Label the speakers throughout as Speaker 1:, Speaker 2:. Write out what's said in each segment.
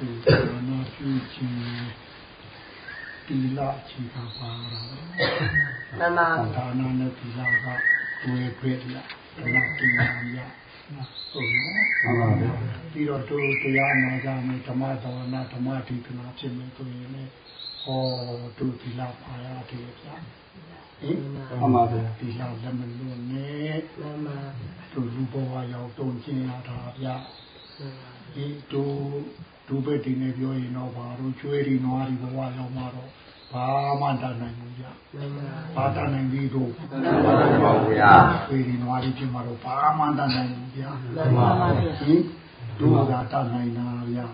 Speaker 1: သူဒါနာပြုခြင်းတီလာချီတာပါရာ
Speaker 2: မှန်ပါ
Speaker 1: ဒါနာနဲ့တီလာကတွေ့တွေ့ရဒါနာတီလာရဟုတ်နော်မှန်ပါပြီးတော့တို့တရားနာကြမယ်ဓမ္မသဝနာဓမ္မတိကနာဖြစ်မယ်ဆိုရင်လည်းဟောတို့တီလာပါရတယ်ဗျာဟင်မှန်ပါဗျာတီလာလည်းမလွန်နဲ့မှန်ပါတို့လူဘဝရောက်တုံကျင်ရတာဗျာဒီတို့ ဒုဘက်ဒီနဲ့ပြောရင်တော့ဘာလို့ကျွေးရီနွားရီဘဝရောက်မှာတော့ဘာမှတတ်နိုင်ဘူးဗျာဘာတတ်နိုင်ပြီတို့
Speaker 3: ပါဘူးဗျာ
Speaker 1: ကျွေးရီနွားရီဖြစ်မှာတော့ဘာမှတတ်နိုင်ဘူးဗျာမှန်ပါပါဟင်တို့ကတတ်နိုင်တာဗျာ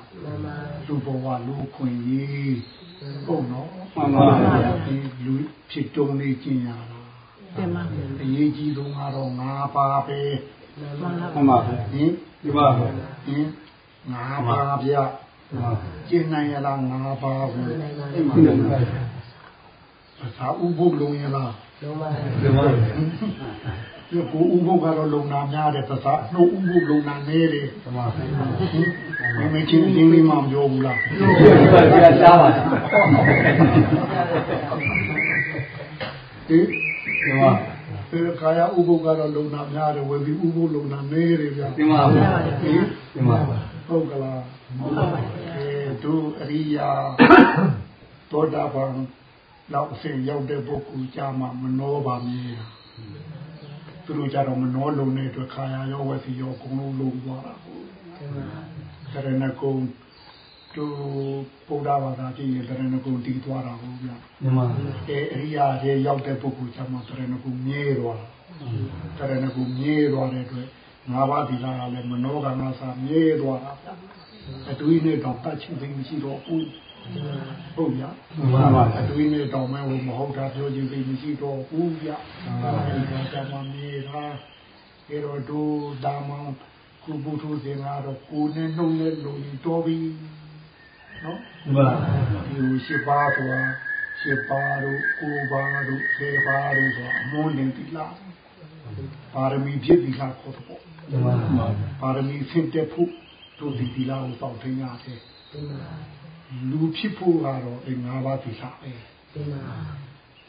Speaker 1: လူဘဝလူခွင့်ကြီးဟုတ်နော်မှန်ပါပါဒီလူဖြစ်တုံးလေးကျင်ရတာ
Speaker 2: ပြန်ပါ
Speaker 1: အရေးကြီးဆုံးကတော့ငါးပါးပဲ
Speaker 3: မှန်ပါဟင်
Speaker 1: ဒီပါဟင်ငါးပါးဗျာ ကျင့်နိုင်ရလားငါးပါးကိုအိမ်မှာသာဥပုပ်လုံးရလား
Speaker 2: လုံးပါလုံးပါ
Speaker 1: ဒီကိုဥပုပ်ကတော့လုံနာများတယ်သာနှုတ်ဥပုပ်လုံနာနေတယ်
Speaker 3: တမဟ
Speaker 1: င်မချင်းရင်းလေးမှမပြောဘူးလား
Speaker 3: ပြောပါဗျာရှားပါဟင်
Speaker 1: ဒီမှာ အဲကာယဥပုပ်ကတော့လုံနာများတယ်ဝေပြီးဥပုပ်လုံနာနေတယ်ဗျာ
Speaker 3: ဒီမှာဟင်
Speaker 1: ဒီမှာဟုတ်ကလားအဲတို့အရိယာသောတာပန်လောက်အစဉ်ရောက်တဲ့ပုဂ္ဂိုလ်ကြမှာမနှောပါမည်သူတို့ကြတော့မနှောလုံတဲ့အတွက်ခါရရောဝစီရောအကုန်လုံးလုံသွားတာဟုတ်ကဲ့ရဏကုံ တို့ဗုဒ္ဓဘာသာကြည့်ရင်တရဏဂုံတည်သွားတာဟုတ်ဗျာ
Speaker 3: မှန်ပါ
Speaker 1: အဲအရိယာတွေရောက်တဲ့ပုဂ္ဂိုလ်ကျမှတရဏဂုံမြဲသွားတရဏဂုံမြဲသွားတဲ့အတွက်ငါးပါးဒီလာကလည်းမနောကနာစာမြဲသွားတာဗျာအတွေးနဲ့တော့တတ်ချင်းသိမရှိတော့ဘူးဟုတ်ဗျာ
Speaker 3: မှန်ပါ
Speaker 1: အတွေးနဲ့တော့မဲဟိုမဟုတ်တာပြောခြင်းသိမရှိတော့ဘူးဗျာအဲဒီကတမမြေတာအဲတော့ဒုဒါမန်ကုဘုထုစင်ကတော့ကိုနဲ့နှုံနဲ့လုံတော်ပြီ နော်
Speaker 3: မှန်ပါ
Speaker 1: ဒီရှိပါဆိုတာရှိပါတို့ကိုပါတို့ခေပါတို့ဆိုအမုန်းလင်တိလားပါရမီဖြစ်ပြီလားခေါ်တော့
Speaker 3: မှန်ပါ
Speaker 1: ပါရမီဖြစ်တဲ့ဖို့တို့ဒီဒီလာကိုစောင့်ထင်းရတယ်လူဖြစ်ဖို့ကတော့အဲ၅ပါးဒီလာပဲဟ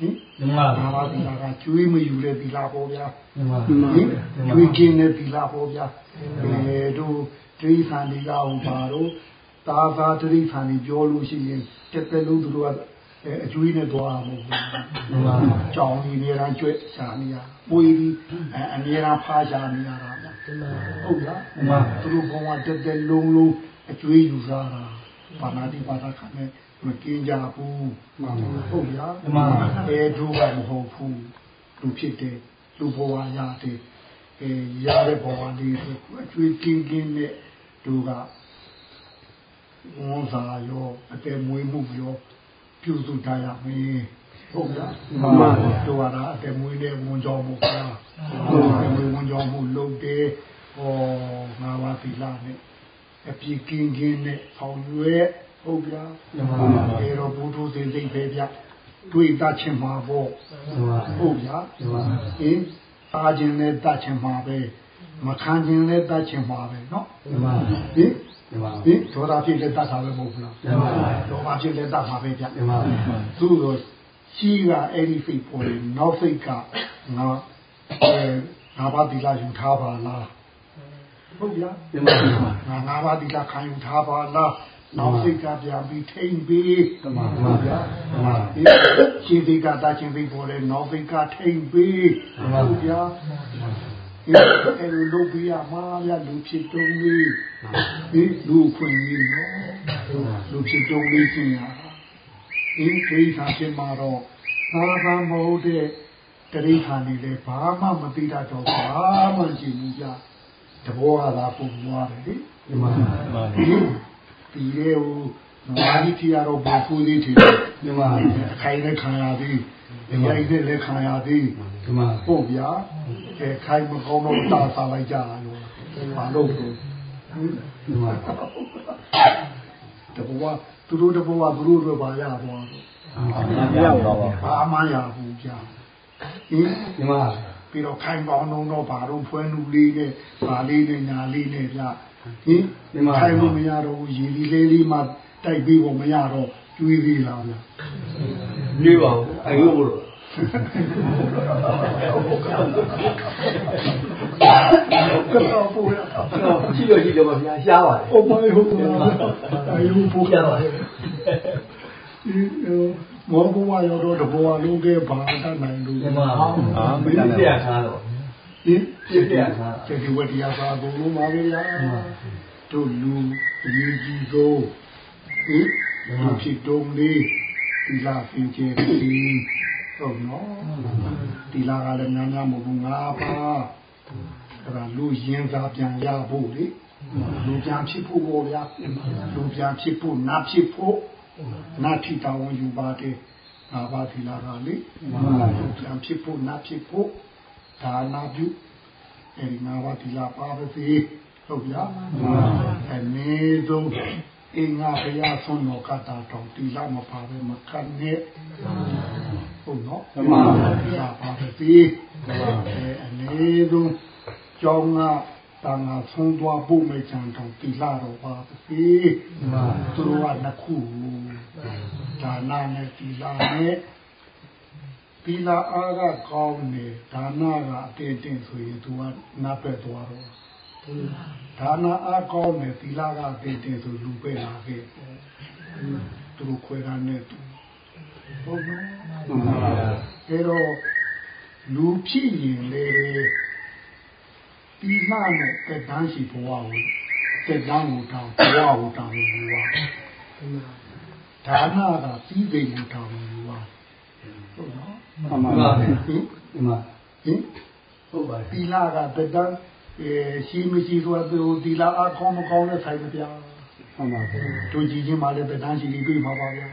Speaker 1: င်
Speaker 3: ဒီမှာ
Speaker 1: ငါးပါးဒီလာကကျွေးမယူတဲ့ဒီလာပေါ့ဗျာ
Speaker 3: ဒီမှာ
Speaker 1: ဟင်ကျွေးခြင်းတဲ့ဒီလာပေါ့ဗျာအဲတို့ဒိဋ္ဌာန်ဒီလာဟောပါတော့ သာသာဒိဋ္ဌာန်ဒီပြောလို့ရှိရင်တက်တက်လုံးသူတို့ကအကျွေးနဲ့သွားမှာမဟုတ်ဘူးကြောင်ဒီနေရာကျွဲရှာနေရပွေပြီးအနေရာဖားရှာနေရတာဗျဟုတ်လားသူတို့ဘဝတက်တက်လုံးလုံးအကျွေးယူစားတာပါဏာတိပါဒခနဲ့မကင်းကြဘူးဟုတ်လားအဲတို့ကမဟုတ်ဘူးလူဖြစ်တယ်လူဘဝရတယ်အဲရတဲ့ဘဝလေးဆိုအကျွေးကင်းကင်းနဲ့တို့က ဝန်စားရောအတဲမွေးမှုရောပြုစုထားရမယ်ဟုတ်လားမှန်ပါတို့ရတာအတမွေးနဲ့ဝန်ကြောမှုဗျာဟုတ်ကဲ့ဝန်ကြောမှုလုပ်တယ်ဟောငါးပါးသီလနဲ့အပြည့်ကင်းကင်းနဲ့ဆောင်ရွက်ဟုတ်ဗျာမှန်ပါအဲတော့ဘုသူစိတ်စိတ်ပဲဗျတွေ့တတ်ချင်မှာပေါ့ဟုတ်ဗျာဟင်တာခြင်းနဲ့တတ်ချင်မှာပဲမခံခြင်းနဲ့တတ်ချင်မှာပဲเนาะဟင် ဟင်ဒေါသဖြစ်လက်တတ်တာပဲမဟုတ်ဘူးလားဒေါသဖြစ်လက်တတ်တာပဲဗျသူ့တော့ရှိကအဲ့ဒီစိတ်ပေါ်ရင်နောက်စိတ်ကငါအဲငါဘာဒီလာယူထားပါလားဟုတ်ဗျာငါငါဘာဒီလာခံယူထားပါလားနောက်စိတ်ကပြန်ပြီးထိမ့်ပြီးတမန်ပါဗျာတမန်ရှိစိတ်ကတချင်းပြီးပေါ်လဲနောက်စိတ်ကထိမ့်ပြီးဟုတ်ဗျာ အဲ့လိုလုပ်ပြရမှာဗျာလူဖြစ်တုံးလေးဒီလူခွင့်ကြီးနော်လူဖြစ်တုံးလေးကျင်ရဒီဒိဋ္ဌာဖြစ်မှာတော့သာသာမဟုတ်တဲ့တရိဋ္ဌာနေလေဘာမှမသိတတ်တော့ဘာမှရှိဘူးဗျာတဘောကသာပုံသွားတယ်လေဒီမှာဒီလေဟိုမာကြီးတီရတော့ဘူဖူးလေးထင်တယ်ဒီမှာအခိုင်နဲ့ခံရသည် ဒီရိုက်နဲ့လည်းခံရသည်ဒီမှာဟုတ်ဗျာအဲခိုင်မကောင်းတော့တာစားလိုက်ကြတာလို့ဘာလို့လဲဒီမှာတဘောသူတို့တဘောကသူတို့တို့ပါရသွားတော့
Speaker 3: မရတော့
Speaker 1: ဘာမှရဘူးဗျာဟင်ဒီမှာပြီးတော့ခိုင်ပေါင်းတော့ဘာတော့ဖွဲနူလေးနဲ့ဗာလေးနဲ့ညာလေးနဲ့ဗျာဟင်ထိုင်လို့မရတော့ဘူးရေဒီလေးလေးမှတိုက်ပြီးဖို့မရတော့ကျွေးသေးလားဗျာ
Speaker 3: နေပါဦးအယုဘလို့
Speaker 1: ကတော့ပို့ရတာ
Speaker 3: ရှိတော့ရှိတော့ဗျာရှားပါလေ
Speaker 1: အိုမိုင်းဟုတ်လားအယူပို့ရ
Speaker 3: ရှား
Speaker 1: တာ
Speaker 3: ပါလေ
Speaker 1: မောဘဝရောတော့တဘဝလုံးကဘာတတ်နိုင်လို့
Speaker 3: ဒီမှာမင်းပြရခါတော့
Speaker 1: ဟင်
Speaker 3: ပြပြရခါ
Speaker 1: ကျေဒီဝတရားသာဘုံလုံးပါလေရာတို့လူအရေးကြီးဆုံးဟင်လူဖြစ်တုံးလေး ဒီလာဖင်ကျဲပြီးဟုတ်နော်ဒီလာကလည်းများများမဟုတ်ဘူးငါပါအဲ့ဒါလူရင်စားပြန်ရဖို့လေလူပြန်ဖြစ်ဖို့ပေါ့ဗျာလူပြန်ဖြစ်ဖို့နာဖြစ်ဖို့နာထီတောင်းယူပါတယ်ငါပါဒီလာကလေလူပြန်ဖြစ်ဖို့နာဖြစ်ဖို့ဒါနာပြုအဲဒီငါပါဒီလာပါပဲစီဟုတ်ဗျာအနေဆုံး အင်းငါဘုရားဆုံးတော်ကတာတော်ဒီလာမပါပဲမခံနဲ့ဟုတ်နော်ဒီလာပါပဲစီအဲအနေဆုံးကျောင်းကတန်ခါဆုံးသွားဖို့မချန်တော်ဒီလာတော့ပါစီသူတို့ကနှစ်ခုဒါနာနဲ့ဒီလာနဲ့ဒီလာအားကကောင်းနေဒါနာကအတင်းတင်းဆိုရင်သူကနားပက်သွားတော့ ဒါနာအားကောင်းနေဒီလာကအတင်းတင်းဆိုလူပဲလာခဲ့သူတို့ခွဲတာနဲ့သူဟုတ်နော်အဲတော့လူဖြစ်ရင်လေဒီလာနဲ့တက်တန်းရှိဘဝကိုတက်တန်းကိုတောင်းဘဝကိုတောင်းလို့ပါဒါနာကပြီးသိမှုတောင်းလို့ပါဟုတ်နော်
Speaker 3: မှန်ပါဗျာ
Speaker 1: ဟင်
Speaker 3: ဒီမှာ
Speaker 1: ဟင်
Speaker 3: ဟုတ်ပါ
Speaker 1: တီလာကတတန်းအဲ ရှိမရှိဆိုတော့တီလာအကောင်းမကောင်းနဲ့ဆိုင်မပြား
Speaker 3: မှန်ပါဗျာ
Speaker 1: တို့ကြည့်ချင်းမှလည်းတတန်းရှိပြီးတွေ့မှာပါဗျာ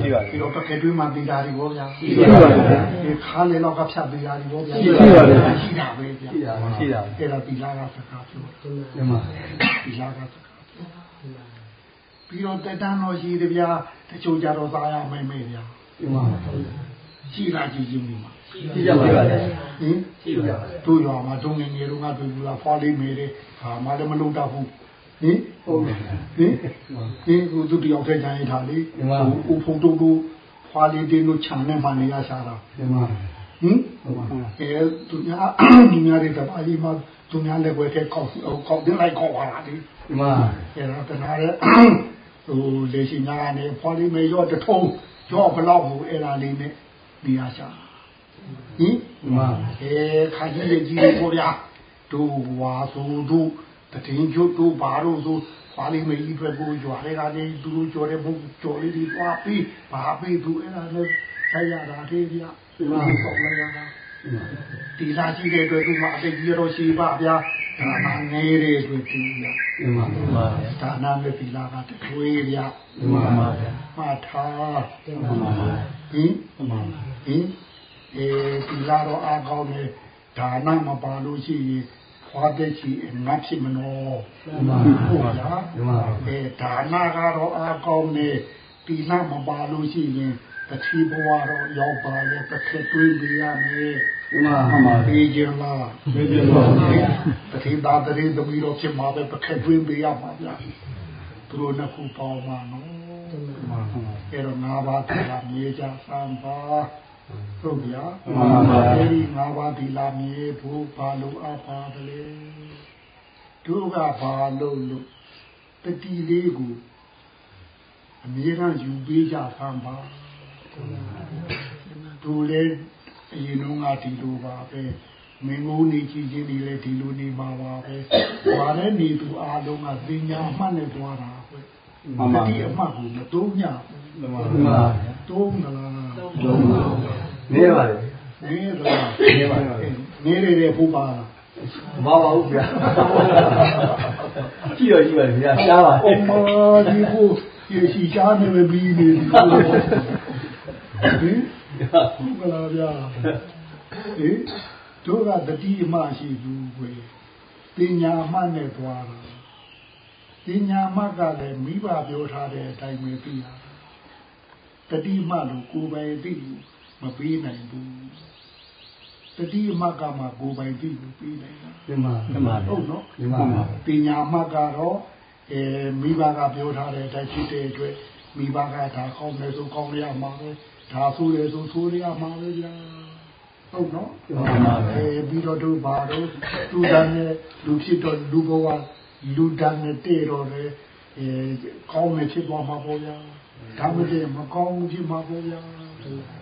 Speaker 3: ရှိပါပြီ
Speaker 1: ပြီးတော့တစ်ခါတွေ့မှတီလာတွေဘောဗျာ
Speaker 3: ရှိပါပြီ
Speaker 1: ဒီခါလေတော့ကဖြတ်ပေးတာတွေဘောဗျာ
Speaker 3: ရှိပါပြီ
Speaker 1: ရှိတာပဲဗျာ
Speaker 3: ရှိတာရှိတာ
Speaker 1: အဲ့ဒါတီလာကစကားပြော
Speaker 3: ဒီမှာ
Speaker 1: တီလာကစကားပြောပြီးတော့တတန်းတော့ရှိတယ်ဗျာတချို့ကြတော့သားရမယ်မယ်ဗျာ
Speaker 3: ဒီမှာ
Speaker 1: ရှိလားကြည့်ချင်းဒီမှာ
Speaker 3: ရှိကြပါလား
Speaker 1: ဟင်
Speaker 3: ရှိပါလား
Speaker 1: တို့ရွာမှာတုံငယ်ငယ်တို့ကတွေ့ဘူးလားဖွာလေးမေတယ်ဟာမှလည်းမလုံးတော့ဘူးဟင်
Speaker 3: ဟုတ်ပါ
Speaker 1: ဟင်ဟင်ကိုသူတယောက်တည်းကြံရထားလေ
Speaker 3: ဒီမှာ
Speaker 1: ဦးဖုံတို့တို့ဖွာလေးတင်းတို့ခြံနဲ့မှနေရရှာတာ
Speaker 3: ဒီမှာ
Speaker 1: ဟင်
Speaker 3: ဟုတ်ပါ
Speaker 1: အဲသူများသူများတွေတပါးကြီးမှသူများလည်းွယ်ထဲကောက်ကောက်တင်လိုက်ကောက်လာတာလေ
Speaker 3: ဒီမှာ
Speaker 1: အဲတော့တနာတဲ့ဟိုလေရှိညာကနေဖွာလေးမေရောတထုံးရောဘလောက်ဘူးအဲ့ဒါလေးနဲ့နေရရှာ ဟင်
Speaker 3: ဒီမှာ
Speaker 1: အဲခါကြီးရဲ့ကြီးလေးပေါ့ဗျာတို့ဝါဆိုတို့တည်င်းကျွတ်တို့ဘာတို့ဆိုခွာလေးမကြီးအတွက်ကိုကြွားတဲ့ကနေသူတို့ကြော်တဲ့ဘုကြော်လေးတွေသွားပြီးဘာပြီးသူအဲ့ဒါနဲ့ဆက်ရတာသေးဗျာဒီမှာပေါ့လိုက်ရတာဒီလာရှိတဲ့အတွက်သူကအတိတ်ကြီးတော့ရှိပါဗျာဒါမှငယ်တဲ့အတွက်ဒီဗျာ
Speaker 3: ဒီမှာဒီမှာ
Speaker 1: ဒါနာနဲ့ဒီလာကတထွေးဗျာ
Speaker 3: ဒီမှာပါဗျာ
Speaker 1: မှားထား
Speaker 3: ဒီမှာပါ
Speaker 1: ဟင်
Speaker 3: ဒီမှာ
Speaker 1: ဟင် အဲဒီလာတော့အားကောင်းတယ်ဒါနမပါလို့ရှိရင်ခွာတဲ့ချီငါဖြစ်မနော
Speaker 3: ဒီမှာ
Speaker 1: ဟုတ်လား
Speaker 3: ဒီမှာ
Speaker 1: အဲဒါနကတော့အားကောင်းတယ်ဒီနမပါလို့ရှိရင်တတိဘဝတော့ရောက်ပါလေတစ်ခက်တွေးပြရမယ်
Speaker 3: ဒီမှာမှန်ပါ
Speaker 1: ပြေးကြလား
Speaker 3: ပြေးကြပါဦး
Speaker 1: တတိသားတတိသမီးတော့ဖြစ်မှာပဲတစ်ခက်တွေးပြရမှာဗျာသူတို့နှစ်ခုပေါင်းမှာနော်
Speaker 3: ဒီမှာမှန်ပါ
Speaker 1: အဲ့တော့ငါးပါးသီလမြေကြစံပါ ဟုတ်ဗျာ
Speaker 3: မှန်ပါဗျာ
Speaker 1: ဒီငါးပါးသီလမြေဖို့ဘာလို့အပ်ပါတယ်တို့ကဘာလို့လို့တတိလေးကိုအမြဲတမ်းယူပေးကြစံပါတို့လည်းအရင်တော့ငါဒီလိုပါပဲမင်းကိုနေကြည့်ချင်းနေလေဒီလိုနေမှာပါပဲ။ဘာလဲနေသူအားလုံးကပညာအမှတ်နဲ့တွားတာကွ။
Speaker 3: မှန်ပါ
Speaker 1: တတိအမှတ်ကိုမသုံးညဘူး
Speaker 3: ဒီမှာ
Speaker 1: သုံးမလား
Speaker 3: လုံးပါ နေပါလေ
Speaker 1: နေသလား
Speaker 3: နေပါ
Speaker 1: နေရတဲ့ဘုရား
Speaker 3: မပါဘူးဗျာကြည့်ရကြည့်ပါဗျာရှားပါ
Speaker 1: အမဒီကိုရေရှိချားနေမပြီးနေဒီဟင်ဟုတ်ကလားဗျာဟင်တို့ကတတိအမှရှိဘူးကွယ်ပညာအမှနဲ့သွားတာပညာအမှကလည်းမိဘပြောထားတဲ့အတိုင်းပဲသိရတတိမှလို့ကိုယ်ပဲသိလို့ မပြီးနိုင်ဘူးတတိအမှတ်ကမှကိုယ်ပိုင်ပြီးကိုပြီးနိုင်တာ
Speaker 3: ဒီမှာဒီမှာ
Speaker 1: ဟုတ်နော်
Speaker 3: ဒီမှာ
Speaker 1: ပညာအမှတ်ကတော့အဲမိဘကပြောထားတဲ့အတိုင်းဖြစ်တဲ့အတွက်မိဘကဒါကောင်းတယ်ဆိုကောင်းရမှာပဲဒါဆိုရဆိုဆိုရမှာပဲဗျာဟုတ်နော်အဲပြီးတော့တို့ဘာတို့လူတန်းနဲ့လူဖြစ်တော့လူဘဝလူတန်းနဲ့တည့်တော့လေအဲကောင်းနေဖြစ်သွားမှာပေါ့ဗျာဒါမတည့်မကောင်းဖြစ်မှာပေါ့ဗျာ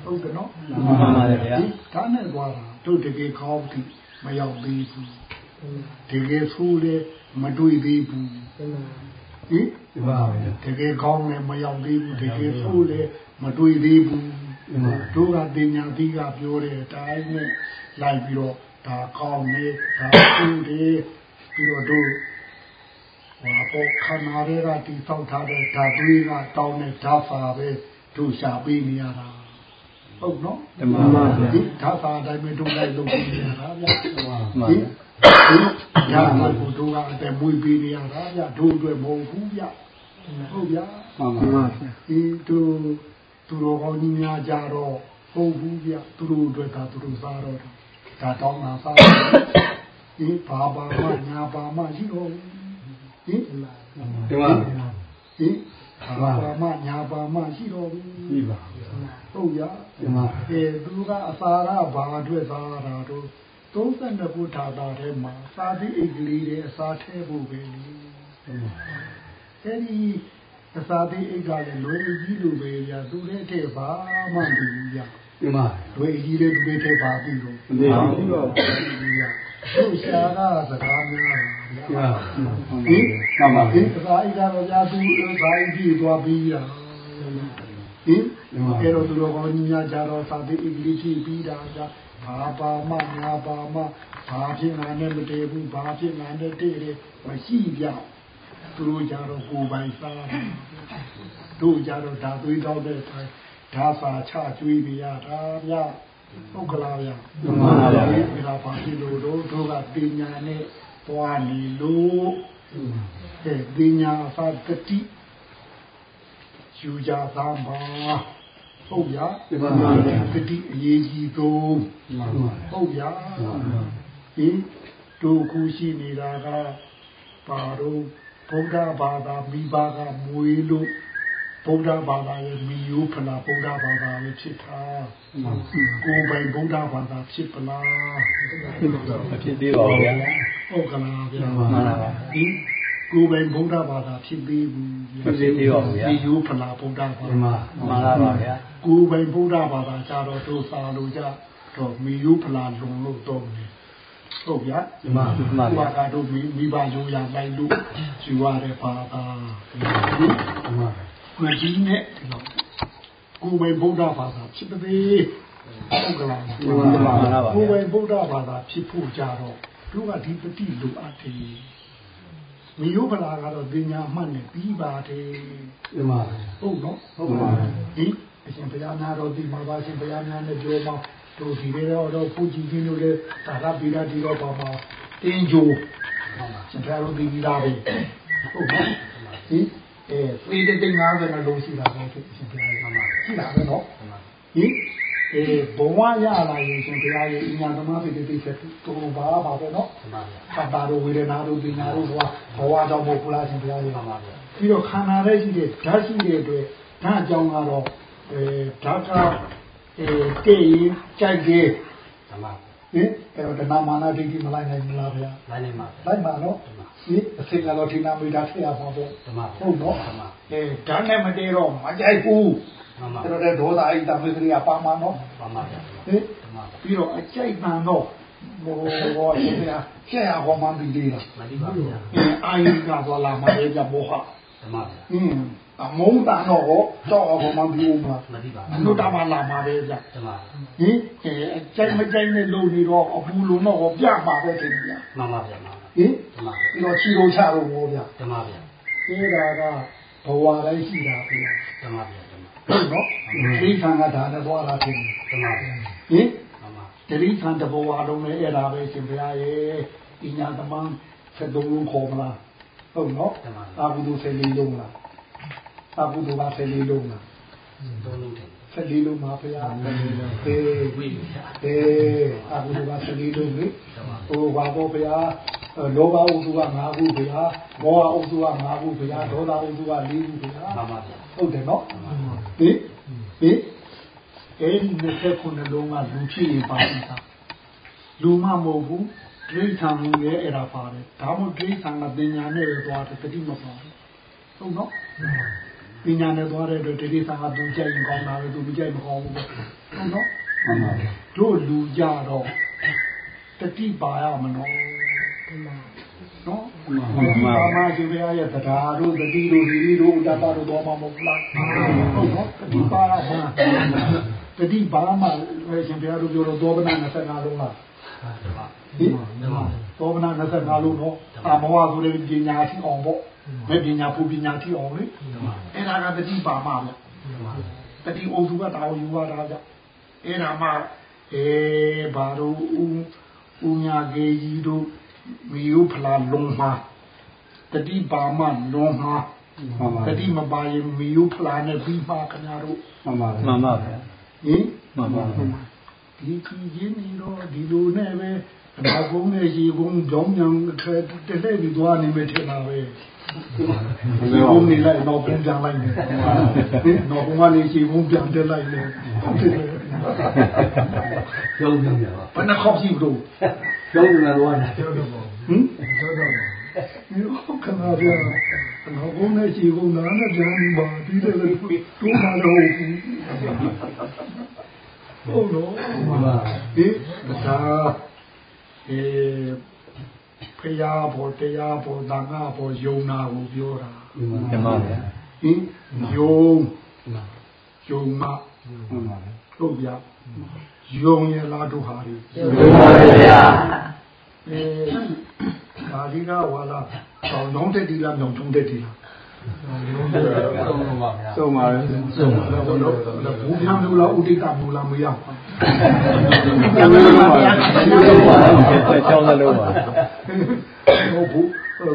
Speaker 1: ဟုတ်ကဲ့နော်
Speaker 3: မှန်ပါတယ်ဗျာ
Speaker 1: ဒါနဲ့သွားတာတို့တကယ်ကောင်းပြီမရောက်သေးဘူးတကယ်ဆိုးလေမတွေ့သေးဘူးဟင်
Speaker 3: ဒီမှာဗျာ
Speaker 1: တကယ်ကောင်းလည်းမရောက်သေးဘူးတကယ်ဆိုးလည်းမတွေ့သေးဘူးတို့ကတင်ညာသီးကပြောတဲ့အတိုင်းနဲ့လိုက်ပြီးတော့ဒါကောင်းနေဒါဆိုးတယ်ပြီးတော့တို့ဟောပေါ်ခန္ဓာတွေကတိဆောက်ထားတဲ့ဓာတ်တွေကတောင်းတဲ့ဓာတ်စာပဲတို့ရှာပေးနေရတာ ဟုတ်နော်
Speaker 3: ဒီမှာပါဗျာ
Speaker 1: ဒီဓာတ်စာအတိုင်းပဲတို့လိုက်လုပ်ပေးနေရတာဗျာ
Speaker 3: မှန်ပါ
Speaker 1: ဟင်ညာမကိုတို့ကအတဲ့မွေးပေးနေရတာဗျတို့အတွက်မဟုတ်ဘူးဗျဟုတ်ဗျာ
Speaker 3: မှန်ပါဗျာ
Speaker 1: ဒီတို့သူတော်ကောင်းကြီးများကြတော့ဟုတ်ဘူးဗျသူတို့အတွက်ကသူတို့စားတော့ဒါတောင်းတာစားဒီဘာဘာမညာဘာမရှိတော့ဟင်
Speaker 3: ဒီမှာ
Speaker 1: ဟင်ဘာဘာမညာဘာမရှိတော့ဘူး
Speaker 3: ဒီပါ
Speaker 1: ဟုတ်ရ
Speaker 3: ဒီမှာ
Speaker 1: အဲသူကအစာရဘာအတွက်စားရတာတို့32ခုထာတာထဲမှာစာသည့်အိတ်ကလေးတွေအစာထဲဖို့ပဲလေအဲဒီအစာသည့်အိတ်ကလည်းလွယ်ကြီးလိုပဲဗျာသူတဲ့ထဲဘာမှမပြီးဘူးဗျာ
Speaker 3: ဒီမှာ
Speaker 1: လွယ်ကြီးတဲ့သူတဲ့ထဲဘာပြီးလို့
Speaker 3: ဒီပါဒီပါ
Speaker 1: သူရှာကစကားများတာဗျာ
Speaker 3: ဒီမှာ
Speaker 1: ဟင်
Speaker 3: မှန်ပါ
Speaker 1: ဟင်အစာအိတ်ကတော့ဗျာသူအစာအိတ်ကြီးသွားပြီးရ ဟင်အဲ့တော့သူတော်ကောင်းကြီးများကြတော့သာတိအင်္ဂလိပ်ကြီးပြီးတာကြဘာပါမညာပါမဘာဖြစ်ငါနဲ့မတည်ဘူးဘာဖြစ်ငါနဲ့တည်တယ်မရှိကြသူတို့ကြတော့ကိုယ်ပိုင်စားတယ်တို့ကြတော့ဓာသွေးတောက်တဲ့တိုင်းဓာစာချကျွေးနေရတာဗျဟုတ်ကလားဗျ
Speaker 3: မှန်ပါဗျာ
Speaker 1: ဒီလားပါပြီလို့တို့တို့ကပညာနဲ့ပွားနေလို့တဲ့ပညာအစတတိ ယူကြသားမှာဟုတ်ဗျာ
Speaker 3: ဒီမှာပါဗျာ
Speaker 1: တတိအရေးကြီးဆုံး
Speaker 3: မှန်ပါ
Speaker 1: ဟုတ်ဗျာဟင်တို့ခုရှိနေတာကပါတော့ဗုဒ္ဓဘာသာမိဘကမွေးလို့ဗုဒ္ဓဘာသာရဲ့မိယိုးဖလားဗုဒ္ဓဘာသာပဲဖြစ်တာကိုယ်ပိုင်ဗုဒ္ဓဘာသာဖြစ်ပလား
Speaker 3: မဖြစ်သေးပါဘူးဗျာ
Speaker 1: ဟုတ်ကလားဗျာ
Speaker 3: မှန်ပါပါ
Speaker 1: ဒီ ကိုယ်ပိုင်ဗုဒ္ဓဘာသာဖြစ်သေးဘူး
Speaker 3: မဖြစ်သေးပါဘူးဗျာ
Speaker 1: ဒီယိုးဖလားဗုဒ္ဓဘာ
Speaker 3: ဒီ
Speaker 1: သာ
Speaker 3: မှာမှန်ပါပါဗျာ
Speaker 1: ကိုယ်ပိုင်ဗုဒ္ဓဘာသာကြတော့တို့စာလို့ကြတော့မီယိုးဖလားလုံလို့တော့နေဟုတ်ဗျာ
Speaker 3: ဒီမှာမှန်
Speaker 1: ဘာ
Speaker 3: ပါ
Speaker 1: ကတော့မိမိဘရိုးရလိုက်လို့ယူရတဲ့ဘာသာ
Speaker 3: ဒီမှာ
Speaker 1: ကိုကြီးနဲ့ဒီလိုကိုယ်ပိုင်ဗုဒ္ဓဘာသာဖြစ်ပါသေးဟုတ်ကလား
Speaker 3: ဒီမှာမှန်ပါပါ
Speaker 1: ကိုယ်
Speaker 3: ဗျာ
Speaker 1: ပိုင်ဗုဒ္ဓဘာသာဖြစ်ဖို့ကြတော့တို့ကဒီပတိလိုအပ်တယ် မိယုဗလာကတော့ပညာမှတ်နဲ့ပြီးပါတယ်
Speaker 3: ဒီမှာ
Speaker 1: ဟုတ်နော်
Speaker 3: ဟုတ်ပါဘူး
Speaker 1: ဒီအရှင်ဘုရားများတော်ဒီမှာပါရှင်ဘုရားများနဲ့ပြောမှတို့ဒီလေတော့တော့ပူကြည့်ခြင်းလို့လေသာရပိရတိတော့ပါပါတင်းကြိုရှင်ဘုရားတို့ဒီပြီးသားပဲဟုတ်နော်ဒီအဲသေတဲ့50နဲ့လုံးရှိတာပေါ့ရှင်ဘုရားရဲ့ရှိတာပဲနော်ဟင် အဲဘဝရလာရင်ရှင်ဘုရားရဲ့အညာသမားပိတိတိဆက်တူပါပါပဲနော်ခန္ဓာတို့ဝေဒနာတို့ပညာတို့ဘဝဘဝကြောင့်မို့ဘုရားရှင်ဘုရားရဲ့မှာပြီးတော့ခန္ဓာရဲ့ရှိတဲ့ဓာတ်ရှိတဲ့အတွက်ဓာတ်အကြောင်းကတော့အဲဓာတ်ကအဲတည်ရင်ကြိုက်တယ်
Speaker 3: ဓမ္မ
Speaker 1: ဟင်အဲ့တော့ဓမ္မမာနဒိဋ္ဌိမလိုက်နိုင်ဘူးလားဗျာ
Speaker 3: လိုင်းနေမှာ
Speaker 1: လိုက်ပါနော်ဒီအစိမ်းကတော့ဌိနာမိတာထည့်ရပါပေါ့
Speaker 3: ဓမ္မ
Speaker 1: ဟုတ်နော်
Speaker 3: ဓမ္မ
Speaker 1: အဲဓာတ်နဲ့မတည်တော့မကြိုက်ဘူး
Speaker 3: ဓမ္မ
Speaker 1: အဲ့တော့တဲ့ဒေါသအိတ်တမေစရိယပါမှာနော်
Speaker 3: ဓမ္မဗျာ
Speaker 1: ဟင်
Speaker 3: ဓမ္မ
Speaker 1: ပြီးတော့အကြိုက်မှန်တော့ဟိုဟောရှင်ဗျာကျက်ရဟောမှန်းပြီးသေးလား
Speaker 3: မတိပါဗျာ
Speaker 1: အာယိကသွားလာမှာလေပြမောဟ
Speaker 3: ဓမ္မဗျာ
Speaker 1: အင်းအမုန်းတန်တော့ဟောတော့အကောင်မပြီးဦးမှာ
Speaker 3: မတိပါ
Speaker 1: အနုတ္တမလာမှာပဲဗျ
Speaker 3: ဓမ္မ
Speaker 1: ဟင်အဲကြိုက်မကြိုက်နဲ့လုံနေတော့အပူလုံးတော့ဟောပြပါပဲတင်ဗျ
Speaker 3: မှန်ပါဗျာမှန်ပါ
Speaker 1: ဟင်
Speaker 3: ဓမ္မ
Speaker 1: ပြီးတော့ချီလို့ချလို့ဟောဗျ
Speaker 3: ဓမ္မဗျာ
Speaker 1: အဲဒါကဘဝတိုင်းရှိတာဗျ
Speaker 3: ဓမ္မဗျာဓမ္မ
Speaker 1: ဟုတ်နော်ဒီခံကဒါနဲ့သွားလာတယ်ဟင်
Speaker 3: ဓမ္မဗျာဓမ္မ
Speaker 1: တတိခံတဘဝလုံးနဲ့အဲ့ဒါပဲရှင်ဗျာရဲ့ပညာသမန်ဆက်သုံးလုံးခေါ်မလားဟုတ်နော်
Speaker 3: ဓမ္မ
Speaker 1: အာဟုဒုဆယ်လေးလုံးလားအာဟုဒုကဆယ်လေးလုံးလားဟ
Speaker 3: သုံးလုံးတယ်
Speaker 1: ဆက်လေးလုံးပါဗျာအေး
Speaker 3: ဝိဗျာ
Speaker 1: အေးအခုကဆက်လေးလုံးလေ
Speaker 3: ဓမ္မ
Speaker 1: ဟိုဘာပေါ့ဗျာ လောဘဥစုက5ခုဗျာမောဟဥစုက5ခုဗျာဒေါသဥစုက4ခုဗျာ
Speaker 3: မှန်ပါဗျာ
Speaker 1: ဟုတ်တယ်နော်ဟင်ဟင်အဲဒီ29လုံးကလူဖြစ်ရင်ပါပြီသားလူမမဟုတ်ဘူးဒိဋ္ဌာန်မှုရဲ့အဲ့ဒါပါတယ်ဒါမှမဟုတ်ဒိဋ္ဌာန်ကပညာနဲ့သွားတယ်တတိမပါဘူးဟုတ်နော်ပညာနဲ့သွားတဲ့အတွက်ဒိဋ္ဌာန်ကသူကြိုက်ရင်ကောင်းတာပဲသူမကြိုက်မကောင်းဘူးဟုတ်နော်
Speaker 4: မှန်ပါဗျာ
Speaker 1: တို့လူကြတော့တတိပါရမနော် နော်တတိပါမရှင်ဘုရားရဲ့တရားတို့တတိတို့ဒီတို့ဥဒ္ဒတာတို့တော့မမဟုတ်လားဟုတ်နော်တတိပါရမှာတတိပါမရှင်ဘုရားတို့ပြောတော့သောဗနာ25လုံးလားဟင်သောဗနာ25လုံးတော့အာမောဟဆိုတဲ့ပညာရှိအောင်ပေါ့မဲ့ပညာပူပညာရှိအောင်လေအဲ့ဒါကတတိပါမဗျတတိအုပ်စုကတာဝန်ယူရတာဗျအဲ့ဒါမှအဲဘာတို့ဦးဦးညာကေကြီးတို့ မီယုဖလာလုံးမှာတတိပါမလုံးမှာ
Speaker 4: မှန်ပါ
Speaker 1: တတိမပါရင်မီယုဖလာနဲ့ပြီးမှခင်ဗျားတို့
Speaker 4: မှန်ပါ
Speaker 2: မှန်ပါဗျာ
Speaker 1: ဟင်
Speaker 4: မှန်ပါ
Speaker 1: ဒီကြီးချင်းနေတော့ဒီလိုနဲ့ပဲအနာကုန်းနဲ့ရေကုန်းကြောင်းကြောင်းထဲတလဲပြီးသွားနေမယ်ထင်တာပဲရေကုန်းနေလိုက်တော့ပြန်ပြန်လိုက်နေဟင်တော့ဘုံကနေရေကုန်းပြန်တက်လိုက်နေဟုတ်တယ်
Speaker 3: ကျုံးနေဗျာ
Speaker 1: ဘယ်နှခေါက်ရှိဘူး
Speaker 3: ကျုံးနေတော့လား
Speaker 1: ဟင်ဒီဟုတ်ကနာဗျာတော့ဘုံနဲ့ရေကုန်းနားနဲ့ပြန်ပြီးပါဒီတဲ့လေတို့မှတော့ဟုတ်တော့ဒီဒါအဲဖရာဘောတရားဘောတန်ခါဘောယုံနာကိုပြောတာ
Speaker 2: မှန်ပါဗျာ
Speaker 1: ဟင်ယုံယုံမ
Speaker 4: မှန်ပါ
Speaker 1: တို့ဗျာ ယုံရလားတို့ဟာဒီ
Speaker 2: မှန်ပါဗျာ
Speaker 1: အဲဒါဒီကဝါလာတောင်းတောင်းတက်ဒီလားမြောင်ထုံးတက်ဒီလား
Speaker 3: သုံးလုံးပါဗျာ
Speaker 4: ဆုံးပါလေ
Speaker 1: ဆုံးပါတော့တော့ဘူးပြန်လို့လားဥဒိကမူလားမရဘူး
Speaker 2: မှန်ပါဗျာကျောင်းလုံးပါ
Speaker 1: ဟုတ်ဘူး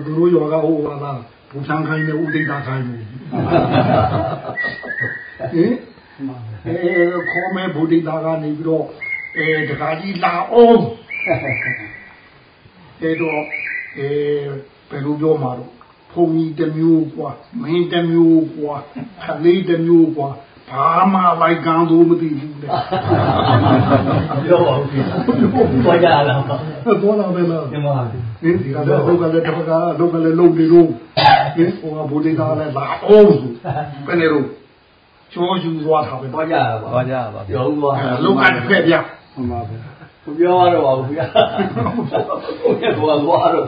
Speaker 1: သူတို့ယောဂဟိုဟာလားဘူချံခိုင်းနေဥဒိတာခိုင်းနေဟင် အဲခေါ်မဲဘူဒိတာကနေပြီးတော့အဲတခါကြီးလာအောင်အဲတော့အဲဘယ်လိုပြောမှာတော့ဖုန်ကြီးတစ်မျိုးกว่าမင်းတစ်မျိုးกว่าခလေးတစ်မျိုးกว่าဘာမှလိုက်ကံသူမသိဘူးတဲ့
Speaker 3: ပြောပါဦးဗျာပေါ်ကြလား
Speaker 1: တော့လာပဲလား
Speaker 3: ဒီမှာ
Speaker 1: ဟင်ဒီကလည်းလောကလည်းတစ်ခါလောကလည်းလုံးနေတော့ဟင်ဟိုကဘူဒိတာလည်းလာအောင်ဘယ်နေတော့ ချိုးယူသွားတာပဲ
Speaker 3: ပေါ်ကြလားပါ
Speaker 2: ဟောကြပါဗျာ
Speaker 3: ပြောသွား
Speaker 1: အဲလောကတစ်ဖက်ပြ
Speaker 4: မှန်ပါဗျာ
Speaker 3: မပြောရတော့ပါဘူးဗျာဟုတ်ကဲ့ဘောသွားတော့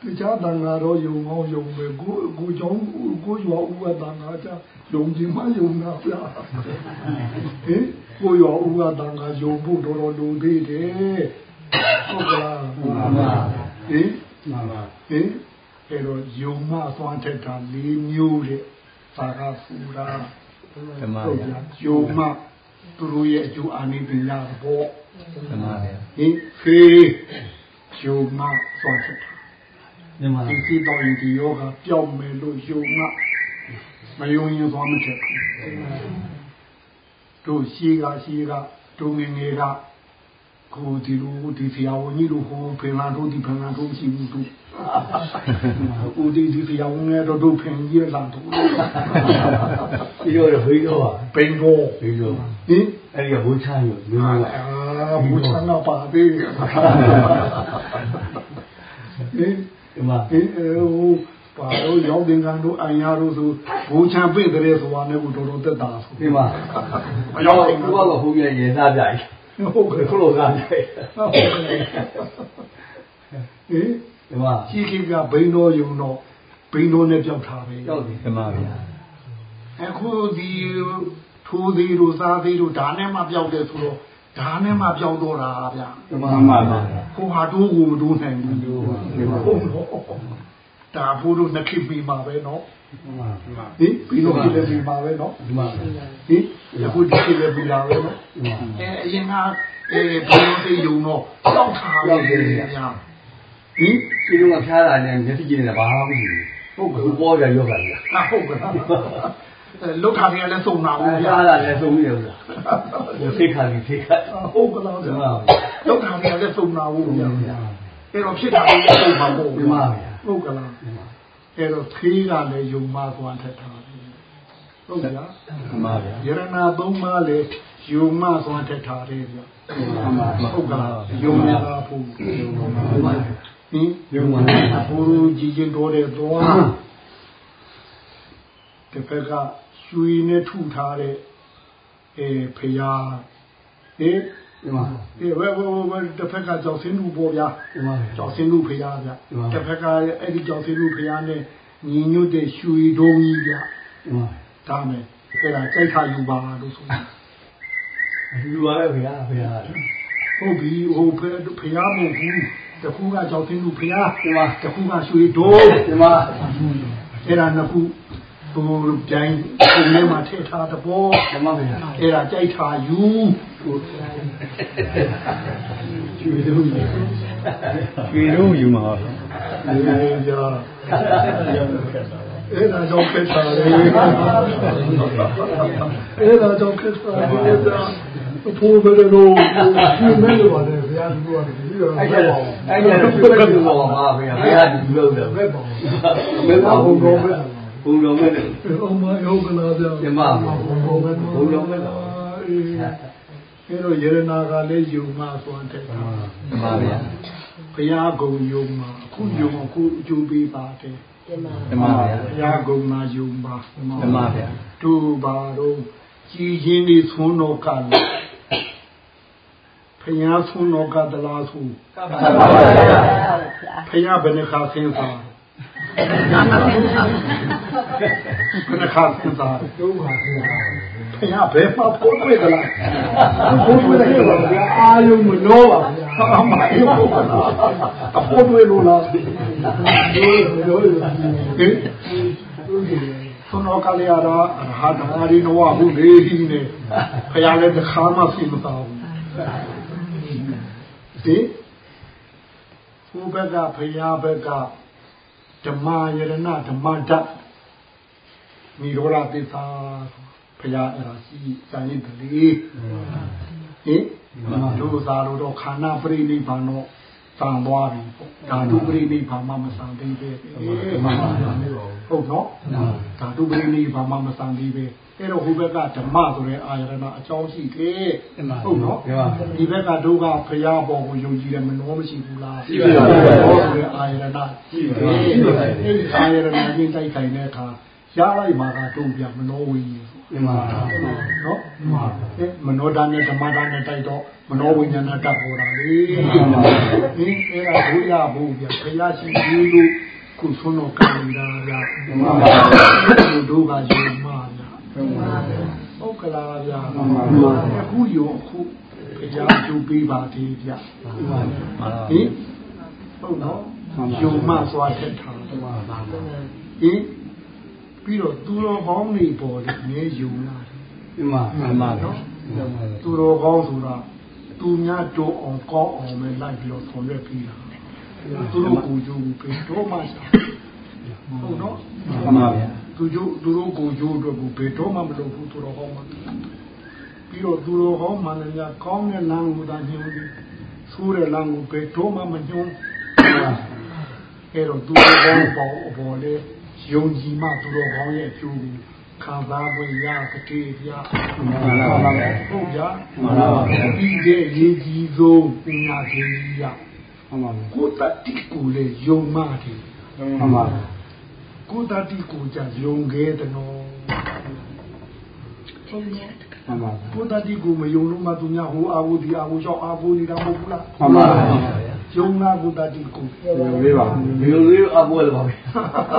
Speaker 1: တခြားတန်ဃာတော့ယုံအောင်ယုံပဲကိုကိုကြောင့်ကိုရွာဥပဒန်ဃာကြယုံကြည်မှယုံတာဗျာဟင်ကိုရွာဥပဒန်ဃာယုံဖို့တော်တော်လိုသေးတယ်ဟုတ်ကလား
Speaker 4: မှန်ပါ
Speaker 1: ဟင်
Speaker 4: မှန်ပါ
Speaker 1: ဟင်အဲ့တော့ယုံမှသွားထက်တာ၄မျိုးတဲ့ သာကဖူတာ
Speaker 2: ဓမ္မ
Speaker 1: ဟုတ်
Speaker 2: ဗျာ
Speaker 1: ဗျာယုံမှသူတို့ရဲ့အကျိုးအာနိသင်ရတော့
Speaker 2: ဓမ္မဗျာ
Speaker 1: ဟင်ဖေးယုံမှသွားထက်တာ
Speaker 3: ဒီမှာ
Speaker 1: ဒီစီတော်ရင်ဒီယောဂပျောက်မယ်လို့ယုံမှမယုံရင်သွားမထက်ဘူးတို့ရှိကရှိကတို့ငယ်ငယ်က ကိုဒီလိုဒီဆရာဝန်ကြီးတို့ဟိုဖင်လာတို့ဒီဖင်လာတို့ရှိဘူးတို့ဦးဒီဒီဆရာဝန်ငယ်တို့တို့ဖင်ကြီးလာတို့
Speaker 3: ပြီးတော့ဘီတော့
Speaker 1: ပိန်တော့
Speaker 3: ပြီးတော့
Speaker 1: ဟင်
Speaker 3: အဲ့ဒီဘူချမ်းရောဒီ
Speaker 1: အာ
Speaker 3: မှာ
Speaker 1: ဘူချန်နာပါသေးဟင်
Speaker 3: ဒီမှာ
Speaker 1: ဟင်ဟိုပါတော့ရောက်တင်ကန်တို့အန်ရတို့ဆိုဘူချန်ပြည့်တဲ့ဆိုတာနဲ့ကိုတော်တော်တက်တာဆို
Speaker 3: ဒီမှာ
Speaker 1: မရောက်
Speaker 3: ဘု
Speaker 1: ဘူး
Speaker 3: ရားကဘုရားရေသားပြိုင်
Speaker 1: ဟုတ်ကဲ့
Speaker 3: ခလို့ကပြိုင်
Speaker 1: ဟင်
Speaker 3: ဒီမှာ
Speaker 1: ရှိခိကဘိန်းတော်ယုံတော့ဘိန်းတော်နဲ့ကြောက်ထားပဲ
Speaker 3: ကြောက်တယ်
Speaker 2: ဓမ္မဗျာ
Speaker 1: အခုဒီထိုးသေးတို့စားသေးတို့ဒါနဲ့မှပြောက်တယ်ဆိုတော့ဒါနဲ့မှပြောက်တော့တာဗျာ
Speaker 3: ဒီမှာ
Speaker 4: မှန်ပါဗျာ
Speaker 1: ကိုဟာတိုးကိုမတိုးနိုင်ဘူး
Speaker 3: တို့ပါ
Speaker 1: ဟုတ်တော့ ဒါဘိုးတို့နှစ်ခေတ်ပြီးမှာပဲ
Speaker 3: နော်
Speaker 1: ဟင်ပြီးတော့ဒီလည်းပြီးမှာပဲ
Speaker 3: နော်
Speaker 1: ဟင်အခုဒီခေတ်လည်းပြီးလာပဲ
Speaker 3: နော်
Speaker 1: အဲအရင်ကအဲဘိုးတို့သိယုံတော့တောက်ထားလို့ရတယ်ညာဟင်
Speaker 3: ဒီလိုကဖျားတာနဲ့မျက်စိကြည့်နေတာဘာမှမကြည့်ဘူး
Speaker 1: ဟုတ်ကဲ့
Speaker 3: ပေါ်ကြရောက်လာပြီ
Speaker 1: လားဟုတ်ကဲ့လုတ်ခါတွေကလည်းစုံတာဘူးဗျာ
Speaker 3: အားလားလည်းစုံနေဘူးလားစိတ်ခါကြီးစိတ်ခါ
Speaker 1: ဟုတ်ကလားဗျာလုတ်ခါတွေကလည်းစုံတာဘူးဗျာအဲ့တော့ဖြစ်တာကိုစုံမှာပေါ့
Speaker 3: ဗျာ
Speaker 1: ဟုတ်ကလားအဲ့တော့သေးကလည်းယုံမသွားထက်တာဟုတ်ဗျာ
Speaker 2: မှန်ပါဗျာ
Speaker 1: ယရနာသုံးပါးလည်းယုံမသွားထက်တာတယ်ဗျာဟုတ်ကလားယုံနာဖို့ဟင်
Speaker 3: ယုံပါ
Speaker 1: ဘုရကြီးချင်းတော်တဲ့သွားတစ်ဖက်ကရွှေနဲ့ထုထားတဲ့အဲဖရာဟင်
Speaker 3: ဒီမှာ
Speaker 1: ဒီဝဲဝဲဝဲတစ်ဖက်ကကြောက်စင်းလူပေါ်ဗျာ
Speaker 3: ဒီမှာ
Speaker 1: ကြောက်စင်းလူဖရာဗျာတစ်ဖက်ကအဲ့ဒီကြောက်စင်းလူဖရာနဲ့ညီညွတ်တဲ့ရွှေဒုံကြီးဗျာ
Speaker 3: ဒီမှာ
Speaker 1: ဒါမယ်အဲ့ဒါကြိုက်ခါယူပါလို့ဆိုရင်
Speaker 3: လူပါပဲဗျာဗျာ
Speaker 1: ဟုတ်ပြီဟိုဖဖရာမဟုတ်ဘူးတခုကကြောက်စင်းလူဖရာ
Speaker 3: ဒီမှာ
Speaker 1: တခုကရွှေဒုံ
Speaker 3: ဒီမှာ
Speaker 1: အဲ့ဒါနှစ်ခုဟိုပြိုင်ပုံထဲမှာထည့်ထားတဲ့ဘော
Speaker 3: ဒီမှာဗျာ
Speaker 1: အဲ့ဒါကြိုက်ခါယူ
Speaker 3: ကျွေးလို့
Speaker 2: ကျွေတော့ယူမှာပါဗျာ
Speaker 1: အေးကြာအဲ့ဒါကြောင့်ခက်တာလေအဲ့ဒါကြောင့်ခက်တာလေကြာဖိုးဘယ်လိုဒီမဲ့လို့ပါတယ်ဘုရားသူကဒီလို
Speaker 3: အဲ့ကျအဲ့ကျတော့ကျွေးလို့ပါပါဗျာဗျာဒီလိုတော့
Speaker 1: ဘယ်ပေါ့
Speaker 3: ဘယ်မှာဘုံတော်ပဲဘုံတော်မဲ့
Speaker 1: အမယောဂနာဗျာ
Speaker 3: ဒီမှာဘုံတော်မဲ့
Speaker 1: အေး အဲ့တော့ယေရနာကလည်းယုံမှဆိုတဲ့တာ
Speaker 2: မှန်ပါဗျာ
Speaker 1: ဘုရားကုံယုံမှာအခုယုံအခုအကျိုးပေးပါတယ်
Speaker 2: မှန်ပါဗျာ
Speaker 1: ဘုရားကုံမှာယုံပါ
Speaker 2: မှန်ပါဗျာ
Speaker 1: တို့ပါတော့ကြည်ချင်းလေးသွန်းတော်ကလည်းဘုရားသွန်းတော်ကတလားဆို
Speaker 2: မှန်ပါဗျာ
Speaker 1: ဘုရားဘယ်နှခါဆင်းစား ဘယ်နှခါဆင်းစား
Speaker 4: တော့ပါဗျာ
Speaker 1: ဘုရားဘယ်မှာပို့တွေ့သလား
Speaker 4: ဘုရားရဲ့ပါဗျာအာယုံမနောပါဗျာ
Speaker 1: အမယုံပါလားအဖို့တွေ့လို့လား
Speaker 4: တို့တို့
Speaker 1: ဟင်သွန်းတော်ကလည်းရတာအရဟတာရီနဝဟုလေဟိနေဘုရားလည်းတစ်ခါမှဆင်းမစားဘူးဒီဘုဘက်ကဘုရားဘက်ကဓမ္မယရဏဓမ္မဓာတ် မိရောဓသစ္စာဘုရားအဲ့ဒါရှိစာရင်းတလေဟင်တို့သာလို့တော့ခန္ဓာပရိနိဗ္ဗာန်တော့သံသွားပြီပေါ့ဓာတုပရိနိဗ္ဗာန်မှမသံသေးပဲဟုတ်နော်ဓာတုပရိနိဗ္ဗာန်မှမသံသေးပဲအဲ့တော့ဟိုဘက်ကဓမ္မဆိုတဲ့အာယရဏအကြောင်းရှိတယ်ဟုတ်နော်ဒီဘက်ကတို့ကဘုရားပေါ်ကိုယုံကြည်တယ်မနှောမရှိဘူးလားရှိပါဘူးဟောဆိုတဲ့အာယရဏရှိတယ်အဲ့ဒီအာယရဏချင်းတိုက်ခိုင်တဲ့အခါ ရလိုက်မှာကတို့ပြမနှောဝိညာဉ်
Speaker 3: ဒီမှာ
Speaker 1: နော်အဲမနောဒာနဲ့ဓမ္မဒာနဲ့တိုက်တော့မနောဝိညာဏတတ်ပေါ်တာလေဒီအဲ့ဒါဘုရားဘုရားဘုရားရှိသေးလို့ခုဆုံးတော့ကံနေတာဗျာတို့ကယုံမှာဗျာဟုတ်ကလားဗျာအခုယုံအခုဘုရားကျူပေးပါသေးဗျာဟင်ဟုတ်နော်ယုံမှသွားထက်တာဟင် ပြီးတော့သူတော်ကောင်းနေပေါ်လေငဲယုံလာတယ်
Speaker 3: ဒီမှာ
Speaker 2: မှန်ပါဗျာ
Speaker 1: သူတော်ကောင်းဆိုတာသူများတိုးအောင်ကောင်းအောင်ပဲလိုက်ပြီးတော့ဆောင်ရွက်ပြီးတာသူတို့ကိုကြိုးပြီးတော့မှရှာဟုတ်နော်
Speaker 2: မှန်ပါဗျာ
Speaker 1: သူတို့သူတို့ကိုကြိုးအတွက်ကိုဘယ်တော့မှမလုပ်ဘူးသူတော်ကောင်းမှပြီးတော့သူတော်ကောင်းမှလည်းများကောင်းတဲ့လမ်းကိုသာညွှန်ပြီးဆိုးတဲ့လမ်းကိုဘယ်တော့မှမညွှန်အဲ့တော့သူတော်ကောင်းပေါ့အပေါ်လေ ယုံကြည်မှသူတော်ကောင်းရဲ့အကျိုးကိုခံစားခွင့်ရကတိရ
Speaker 2: မှန်ပါဗျာ
Speaker 1: ဟုတ်ကြ
Speaker 2: မှန်ပါဗျာ
Speaker 1: ဒီတဲ့ရေးကြီးဆုံးပညာရှင်ကြီးရ
Speaker 4: မှန်ပါဗျာ
Speaker 1: ကိုတတိကိုလေယုံမှတယ်
Speaker 4: မှန်ပါဗျာ
Speaker 1: ကိုတတိကိုကြယုံခဲ့တယ်နော်ဟုတ်နော်
Speaker 4: မှန်ပါဗျာ
Speaker 1: ကိုတတိကိုမယုံလို့မှသူများဟိုအာဟုဒီအာဟုရှောက်အာဟုနေတာမဟုတ်ဘူးလား
Speaker 4: မှန်ပါဗျာ
Speaker 1: ယုံနာကိုတတိကို
Speaker 4: လေးပါ
Speaker 3: ဒီလိုလေးအပွဲပါပဲ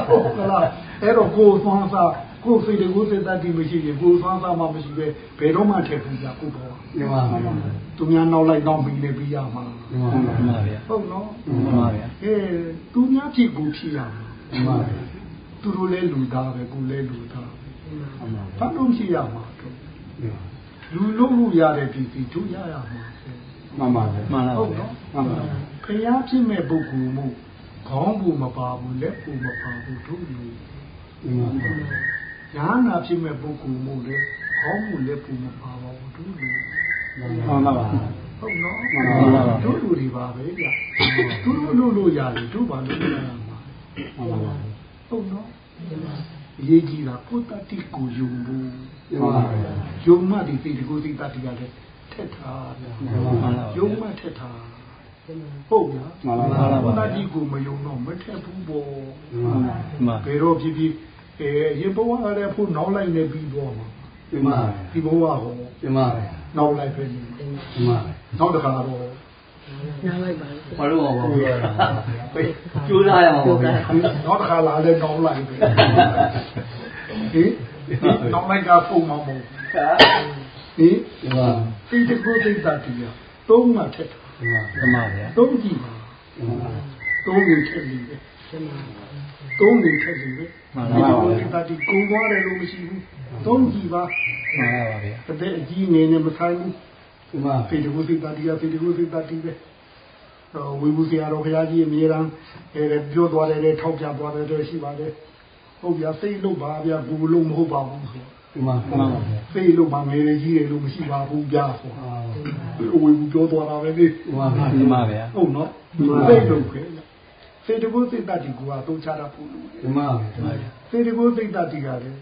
Speaker 1: ဟုတ်ကလားအဲ့တော့ကိုသွမ်းစားကိုစိတ်ကိုစိတ်တတိမရှိရင်ကိုသွမ်းစားမှမရှိပဲဘယ်တော့မှထည့်ဘူးကြကိုပေါ်
Speaker 3: ဒီမှာ
Speaker 4: မှန်ပါဗျာ
Speaker 1: သူများနောက်လိုက်တော့ပြီးနေပြီးရမှာ
Speaker 4: မှန်ပါ
Speaker 2: မှန်
Speaker 4: ဗျာ
Speaker 2: ပါဗျာ
Speaker 1: ဟုတ်နော်
Speaker 2: မှန်ပါဗျာ
Speaker 1: အဲသူများဖြစ်ကိုဖြစ်ရမှာ
Speaker 4: မှန်ပါဗျာ
Speaker 1: သူတို့လည်းလူသားပဲကိုလည်းလူသားပဲ
Speaker 4: မှန်ပါဗျာ
Speaker 1: ဘာလို့ဖြစ်ရမှာတော့လူလုံးလို့ရတဲ့ပြည်စီတို့ရရမှာပဲ
Speaker 4: မှန်ပါဗျာ
Speaker 2: မှန်ပါ
Speaker 1: ဟုတ်
Speaker 2: ဗျာ
Speaker 1: နော်
Speaker 4: မှန်ပါဗျာ
Speaker 1: ဖျားဖြစ်မဲ့ပုဂ္ဂိုလ်မှုခေါင်းဘူးမပါဘူးလက်ဘူးမပါဘူးတို့လူ
Speaker 4: မှန်ပါဗျာ
Speaker 1: ဟညာနာဖြစ်မဲ့ပုဂ္ဂိုလ်မို့လေခေါင်းမှုလက်ပူမပါပါဘူးသူလူ
Speaker 2: မှန်ပါပါ
Speaker 1: ဟုတ်နော်
Speaker 2: မှန်ပါပါ
Speaker 1: သူလူတွေပါပဲဗျသူလူလို့လို့ရတယ်သူပါလို့မရမှာ
Speaker 2: မှန်ပါပါ
Speaker 1: ဟုတ်နော်ရေးကြည့်တာကိုတတိကိုယုံဘူး
Speaker 2: မှန်ပါပါ
Speaker 1: ယုံမှဒီစိတ်တကူစိတ်တတိကလည်းထက်ထားဗျယုံမှထက်ထား ဟုတ်ဗျာ
Speaker 2: မှန်ပါပါ
Speaker 1: ကိုတတိကိုမယုံတော့မထက်ဘူးပေါ့
Speaker 2: မှန်
Speaker 1: ဘယ်တော့ဖြစ်ဖြစ်အဲရေဘဝရတဲ့ဖို့နောက်လိုက်နေပြီးတော့မှာ
Speaker 2: ဒီမှာ
Speaker 1: ဒီဘဝဟော
Speaker 2: ဒီမှာ
Speaker 1: နောက်လိုက်ပဲနေ
Speaker 2: ဒီမှာ
Speaker 1: နောက်တစ်ခါတော့
Speaker 3: ညာလိုက်ပါလေ
Speaker 2: ဘာလို့မဟုတ်ဘူးကျိုးစားရမှာပေါ့ဗျာ
Speaker 1: နောက်တစ်ခါလာလဲနောက်လိုက်ပဲဟင်နောက်လိုက်ကပုံမမဟုတ်ဟင်
Speaker 2: ဒီမှာ
Speaker 1: စိတ်တကူစိတ်တတိယသုံးမှထက်တာ
Speaker 2: ဒီ မှာဒီမှာဗျာ
Speaker 1: သုံးကြည့်ပါ
Speaker 2: ဒီမှာ
Speaker 1: သုံးနေထက်နေပဲသုံးနေထက်နေပဲစိတ်တတိကိုသွားတယ်လို့မရှိဘူးသုံးကြည့်ပါ
Speaker 2: မှန်ပါဗျာ
Speaker 1: တတဲ့အကြီးငယ်နဲ့မဆိုင်ဘူး
Speaker 2: ဒီမှာ
Speaker 1: စိတ်တကူစိတ်တတိယစိတ်တကူစိတ်တတိပဲဝိဘူးဆရာတော်ဘုရားကြီးအမြဲတမ်းအဲပြောသွားတယ်ထောက်ပြသွားတယ်ရှိပါတယ်ဟုတ်ဗျာစိတ်လို့ပါဗျာဘူးလို့မဟုတ်ပါဘူးဆို
Speaker 2: ဒီမှာမှန်ပါဗျာ
Speaker 1: စိတ်လို့မှငယ်လေးကြီးတယ်လို့မရှိပါဘူးဗျာဆိုဝိဘူးပြောသွားတာပဲလေ
Speaker 2: ဒီမှာဒီမှာဗျာ
Speaker 1: ဟုတ်နော်စိတ်လို့ခဲစိတ်တကူစိတ်တတိကတော့ချတာဘူးလို့
Speaker 2: ဒီမှာဗျာ
Speaker 1: စိတ်တကူစိတ်တတိကလည်း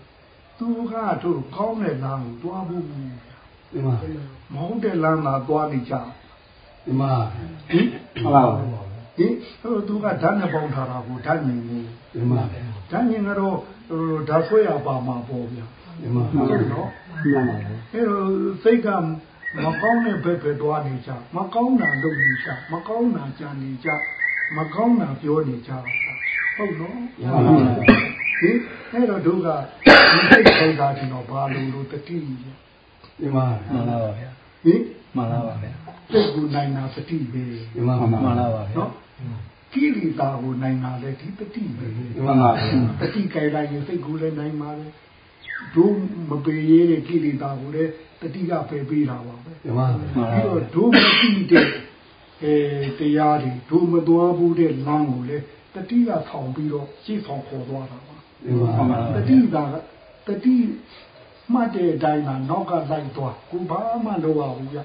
Speaker 1: သူကတို့ကောင်းတဲ့လမ်းကိုတွားဖို့
Speaker 2: ဒီမှာ
Speaker 1: မဟုတ်တဲ့လမ်းမှာတွားနေကြ
Speaker 2: ဒီမှာ
Speaker 1: ဟင်
Speaker 2: ဟုတ်ပါဘူး
Speaker 1: ဟင်ဟိုသူကဓာတ်နဲ့ပေါင်းထားတာကိုဓာတ်ညင်ကို
Speaker 2: ဒီမှာ
Speaker 1: ဓာတ်ညင်ကတော့ဟိုဓာတ်ဆွဲရပါမှာပေါ့ဗျာ
Speaker 2: ဒီမှာ
Speaker 1: ဟုတ်နော်
Speaker 2: မှန်ပါဗျာ
Speaker 1: အဲတော့စိတ်ကမကောင်းတဲ့ဘက်ပဲတွားနေကြမကောင်းတာလုပ်နေကြမကောင်းတာကြံနေကြမကောင်းတာပြောနေကြဟုတ်နော်
Speaker 2: မှန်ပါဗျာ
Speaker 1: ဟင်အဲ့တော့တို့ကဒီစိတ်ခိုင်းတာဒီတော့ဘာလို့လို့တတိယ
Speaker 2: ဒီမှာမှန်ပါဗျာ
Speaker 1: ဟင်
Speaker 2: မှန်ပါဗျာ
Speaker 1: စိတ်ကိုနိုင်တာတတိပဲ
Speaker 2: ဒီမှာမှန်ပါဗျာ
Speaker 1: နော်ကိလေသာကိုနိုင်တာလည်းဒီတတိပဲ
Speaker 2: ဒီမှာဗျာ
Speaker 1: တတိကြိုင်လိုက်ရင်စိတ်ကိုလည်းနိုင်ပါလေ တို့မပေရေးတဲ့ကိလေသာကိုလည်းတတိကပယ်ပေးတာပါပဲ
Speaker 2: ဒီမှာမှန်ပါ
Speaker 1: ပြီး
Speaker 2: ဗျာ
Speaker 1: တော့တို့မသိတဲ့အဲတရားတွေတို့မသွားဘူးတဲ့လမ်းကိုလည်းတတိကထောင်ပြီးတော့ရှေ့ဆောင်ခေါ်သွားတာပါ
Speaker 2: ဒီမှာ
Speaker 1: တတိသာကတတိမှတ်တဲ့အတိုင်းကနောက်ကလိုက်သွားကိုဘာမှလုပ်ရဘူးကြ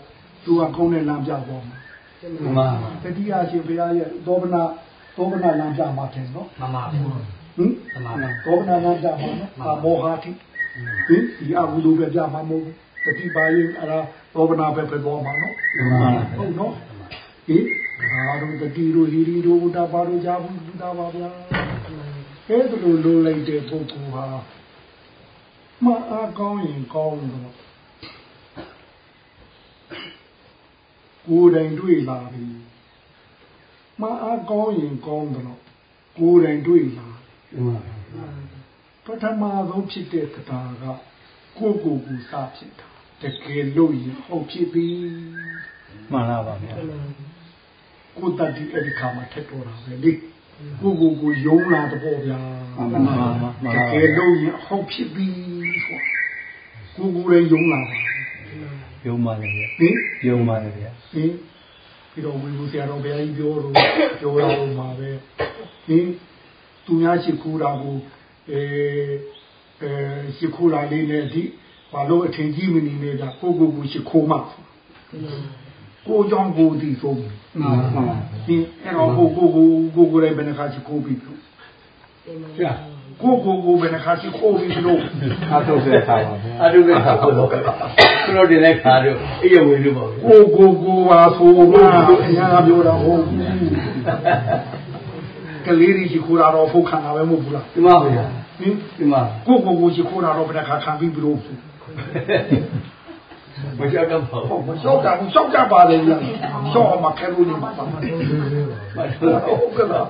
Speaker 1: သူကကောင်းတဲ့လမ်းပြပေါ်မှာ
Speaker 2: ဒီမှာ
Speaker 1: တတိယရှင်ဘုရားရဲ့သောဗနာသောဗနာလမ်းပြမှာတယ်နော်
Speaker 3: မှန်ပါဗျာ
Speaker 1: ဟင်
Speaker 3: မှန်ပါ
Speaker 1: သောဗနာလမ်းပြမှာနော်အာမောဟတိ ဟင်ဒီအကုသိုလ်ပဲပြမှာမဟုတ်ဘူးတတိပါရင်အဲ့ဒါသောဗနာပဲပဲသွားမှာနော်
Speaker 2: ဒီမှာ
Speaker 1: ဟုတ်နော်ဟင်အာတို့တတိတို့ဟီရီတို့ဥဒ္ဒပါတို့ကြာဘူးဥဒ္ဒပါဗျာအဲ့ဒါလိုလိုလိုက်တဲ့ပုဂ္ဂိုလ်ဟာမအားကောင်းရင်ကောင်းတော့ကိုယ်တိုင်တွေ့လာပြီမအားကောင်းရင်ကောင်းတော့ကိုယ်တိုင်တွေ့လာ
Speaker 2: ဒီမှာ
Speaker 1: ပ ထမဆုံးဖြစ်တဲ့တရားကကိုယ့်ကိုယ်ကိုစဖြစ်တာတကယ်လို့ရင်ဟုတ်ဖြစ်ပြီ
Speaker 2: မှန်ပါဗျာ
Speaker 1: ကိုယ်တတ်ဒီအဲ့ဒီခါမှာထက်တော်တာပဲလေကိုယ့်ကိုယ်ကိုယုံလာတော့ဗျာ
Speaker 2: မှန်ပါမှန်ပါ
Speaker 1: တကယ်လို့ရင်ဟုတ်ဖြစ်ပြီဆိုကိုယ်ကိုယ်လည်းယုံလာပါ
Speaker 2: ယုံပါလေဗျာ
Speaker 1: ဟင်
Speaker 2: ယုံပါလေဗျာ
Speaker 1: ဟင်ပြီးတော့ဝီဘူးဆရာတော်ဘုရားကြီးပြောလို့ပြောရအောင်ပါပဲဟင်သူများရှိခိုးတာကို အဲအဲရှိခိုးတာလေးနဲ့ဒီဘာလို့အထင်ကြီးမနေနဲ့ကြကိုကိုကိုရှိခိုးမှကိုကြောင့်ကိုဒီဆုံး
Speaker 2: မှန်ပါမှန်ပါ
Speaker 1: ဒီအဲ့တော့ကိုကိုကိုကိုကိုလည်းဘယ်နှခါရှိခိုးပြီးလို့
Speaker 2: ဗျာ
Speaker 1: ကိုကိုကိုဘယ်နှခါရှိခိုးပြီးလို့
Speaker 2: အထုတ်တဲ့ခါပါဗျာအထုတ်တဲ့ခါပါတော့ကျွန်တော်တင်တဲ့ခါတော့အိယဝင်လို့ပါဗျာ
Speaker 1: ကိုကိုကိုပါဆိုမှအများကပြောတာဟုတ်ကလေးကြီးရှိခိုးတာတော့ဖုတ်ခံတာပဲမဟုတ်ဘူးလား
Speaker 2: ဒီမှာဗျာ
Speaker 1: ဟင်
Speaker 2: ဒီမှာ
Speaker 1: ကိုကိုကိုရှိခိုးတာတော့ဘယ်နှခါခံပြီးပြီလို့
Speaker 2: မရှောက်တော့ပါ
Speaker 1: ဟုတ်
Speaker 2: ဘူး
Speaker 1: မလျှောက်တာဘူးလျှောက်ကြပါလေဗျာလျှောက်အောင်မခဲလို့နေမှာပါဟုတ်ကဲ့လား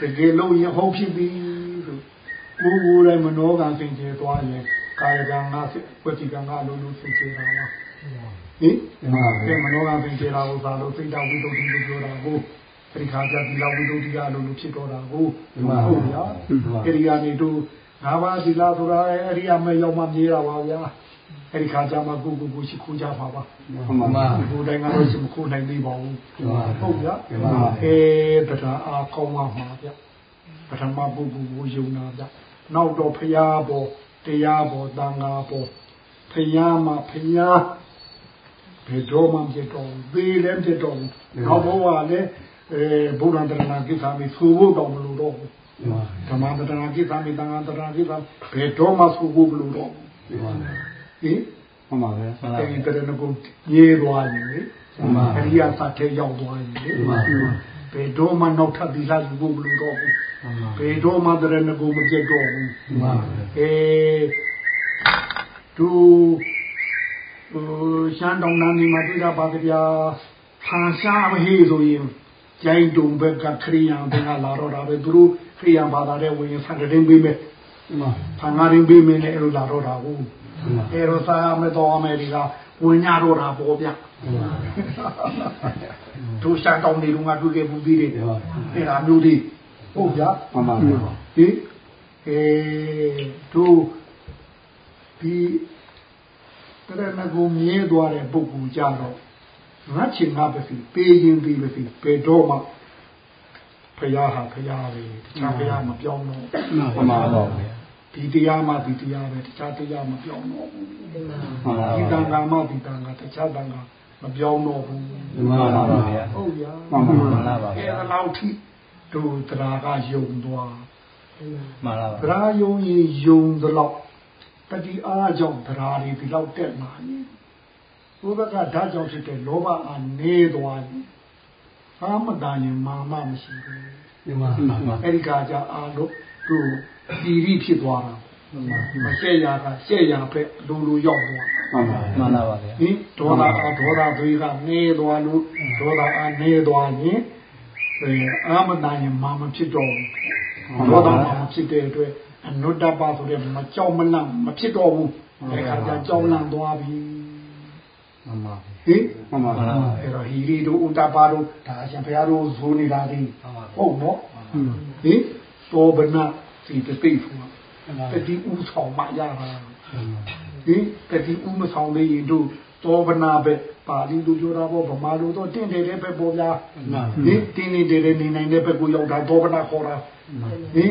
Speaker 1: တကယ်လို့ရဟုတ်ဖြစ်ပြီလို့ကိုကိုယ်လည်းမနောကံသင်ကျေသွားရင်ကာယကံငါဝတိကံငါလို့လို့သင်ကျေတာပါဟင်
Speaker 2: ဒီမှာ
Speaker 1: ကဲမနောကံသင်ကျေတာကိုသာလို့စိတ်တော်ဝိသုဒ္ဓိလို့ပြောတာကို ပရိခါကြတိလာဝိသုဒ္ဓိကလို့လို့ဖြစ်တော့တာကိုဟုတ်ဗျာအဲဒီကနေတို့ငါးပါးသီလဆိုတာအဲ့ဒီအမေရောက်မှမြေးတာပါဗျာအဲ့ဒီခါကျမှကိုကိုကိုရှိခိုးကြပါပါ
Speaker 2: မှန်ပါ
Speaker 1: ကိုယ်တိုင်ကတော့ရှိမခိုးနိုင်သေးပါဘူး
Speaker 2: ဒီမှာ
Speaker 1: ဟုတ်ဗျာ
Speaker 2: ဒီမှာ
Speaker 1: အဲတရားအားကောင်းပါမှာဗျပထမပုဂ္ဂိုလ်ကိုယုံတာဗျနောက်တော့ဖရာပေါ်တရားပေါ်တန်ခါပေါ်ဖရာမှာဖရာဘယ်တော့မှပြတော့သေးလည်းပြတော့နောက်ဘဝလည်း အဲဘုရားတရဏကိစ္စမျိုးသို့ဖို့တော့မလို့တော့ဘူးဓမ္မတရဏကိစ္စမျိုးတန်ခါတရဏကိစ္စဘယ်တော့မှသို့ဖို့မလို့တော့ဘူးဟင်
Speaker 3: မှန်ပါပဲ
Speaker 1: အဲဒီတရဏကိုရေးသွားရင်လေအရိယာသတ်ထဲရောက်သွားရင်လေဘယ်တော့မှနောက်ထပ်ပြီးလာယူဖို့မလိုတော့ဘူးဘယ်တော့မှတရဏကိုမပြတ်တော့ဘူးအဲသူဟိုရှမ်းတောင်နာနေမှာတွေ့တာပါကြဗျာဖန်ရှားမဟေးဆိုရင် ကျိုင်းတုံဘက်ကခရိယံဘက်ကလာတော့တာပဲသူတို့ခရိယံဘာသာတဲ့ဝင်ဆန်တဲ့ပေးမယ်ဖန်ငါရင်ပေးမယ်နဲ့အဲ့လိုလာတော့တာဟုတ်အဲ့တော့စာမတော်အမေရိကဝင်ညတော့တာပေါ့ဗျတို့ရှမ်းတောင်နေတော့ငါတွေ့ခဲ့ဘူးသေးတယ်အဲ့ဒါမျိုးလေးဟုတ်ဗျာ
Speaker 3: မှန်ပါ
Speaker 1: ဟိအဲတို့ဒီတရဏဂုံမြဲသွားတဲ့ပုဂ္ဂိုလ်ကြတော့ ငါချင်ငါပဲစီပေးရင်ပြီးပဲစီဘယ်တော့မှဖရာဟာဖရာပဲတခြားဖရာမပြောင်းတော့
Speaker 3: မှန်ပါပါ
Speaker 1: ဒီတရားမှဒီတရားပဲတခြားတရားမပြောင်းတော့ဘူးဒီတန်ခါမှဒီတန်ခါတခြားတန်ခါမပြောင်းတော့ဘူး
Speaker 3: မှန်ပါပါဗျာ
Speaker 1: ဟုတ်ဗျာ
Speaker 3: မှန်ပါပါ
Speaker 1: ဗျာအဲ့ဒါလောက်ထိတို့တရားကယုံသွား
Speaker 3: မှန်ပါပါ
Speaker 1: တရားယုံရင်ယုံသလောက်တတိအားကြောင့်တရားတွေဒီလောက်တက်လာရင် ဘုရားကဓာတ်ကြောင့်ဖြစ်တဲ့လောဘအားနေသွားရင်အာမတန်ရင်မာမမရှိဘူး
Speaker 3: မှန်ပါပါ
Speaker 1: အဲ့ဒီကကြအာလို့တို့တီရိဖြစ်သွားတာမရှက်ရကရှက်ရဖက်လူလူရောက်သွား
Speaker 3: မှန်ပါမှန်ပါပါဗျာ
Speaker 1: ဟင်ဒေါသအားဒေါသတွေကနေသွားလို့ဒေါသအားနေသွားရင်အဲအာမတန်ရင်မာမဖြစ်တော့ဘူးဒေါသမာမဖြစ်တဲ့အတွက်အနုတ္တပဆိုတဲ့မကြောက်မလန့်မဖြစ်တော့ဘူးအဲခါကျကြောက်လန့်သွားပြီ
Speaker 3: မှန်ပါ
Speaker 1: ဟင်မှန်ပါအဲ့တော့ဟီရီတို့ဥတ္တပါတို့ဒါအရှင်ဘုရားတို့ဇိုးနေတာဒီဟုတ်နော်ဟင်သောဘနာဒီတသိဖူတတိဥဆောင်မှရတာဟင်တတိဥမဆောင်သေးရင်တို့သောဘနာပဲပါဠိလိုပြောတာပေါ့ဗမာလိုတော့တင့်တယ်တဲ့ပဲပေါ်ဗျာဟင်တင်းနေတယ်နေနိုင်တဲ့ဘက်ကိုရောက်တာသောဘနာခေါ်တာဟင်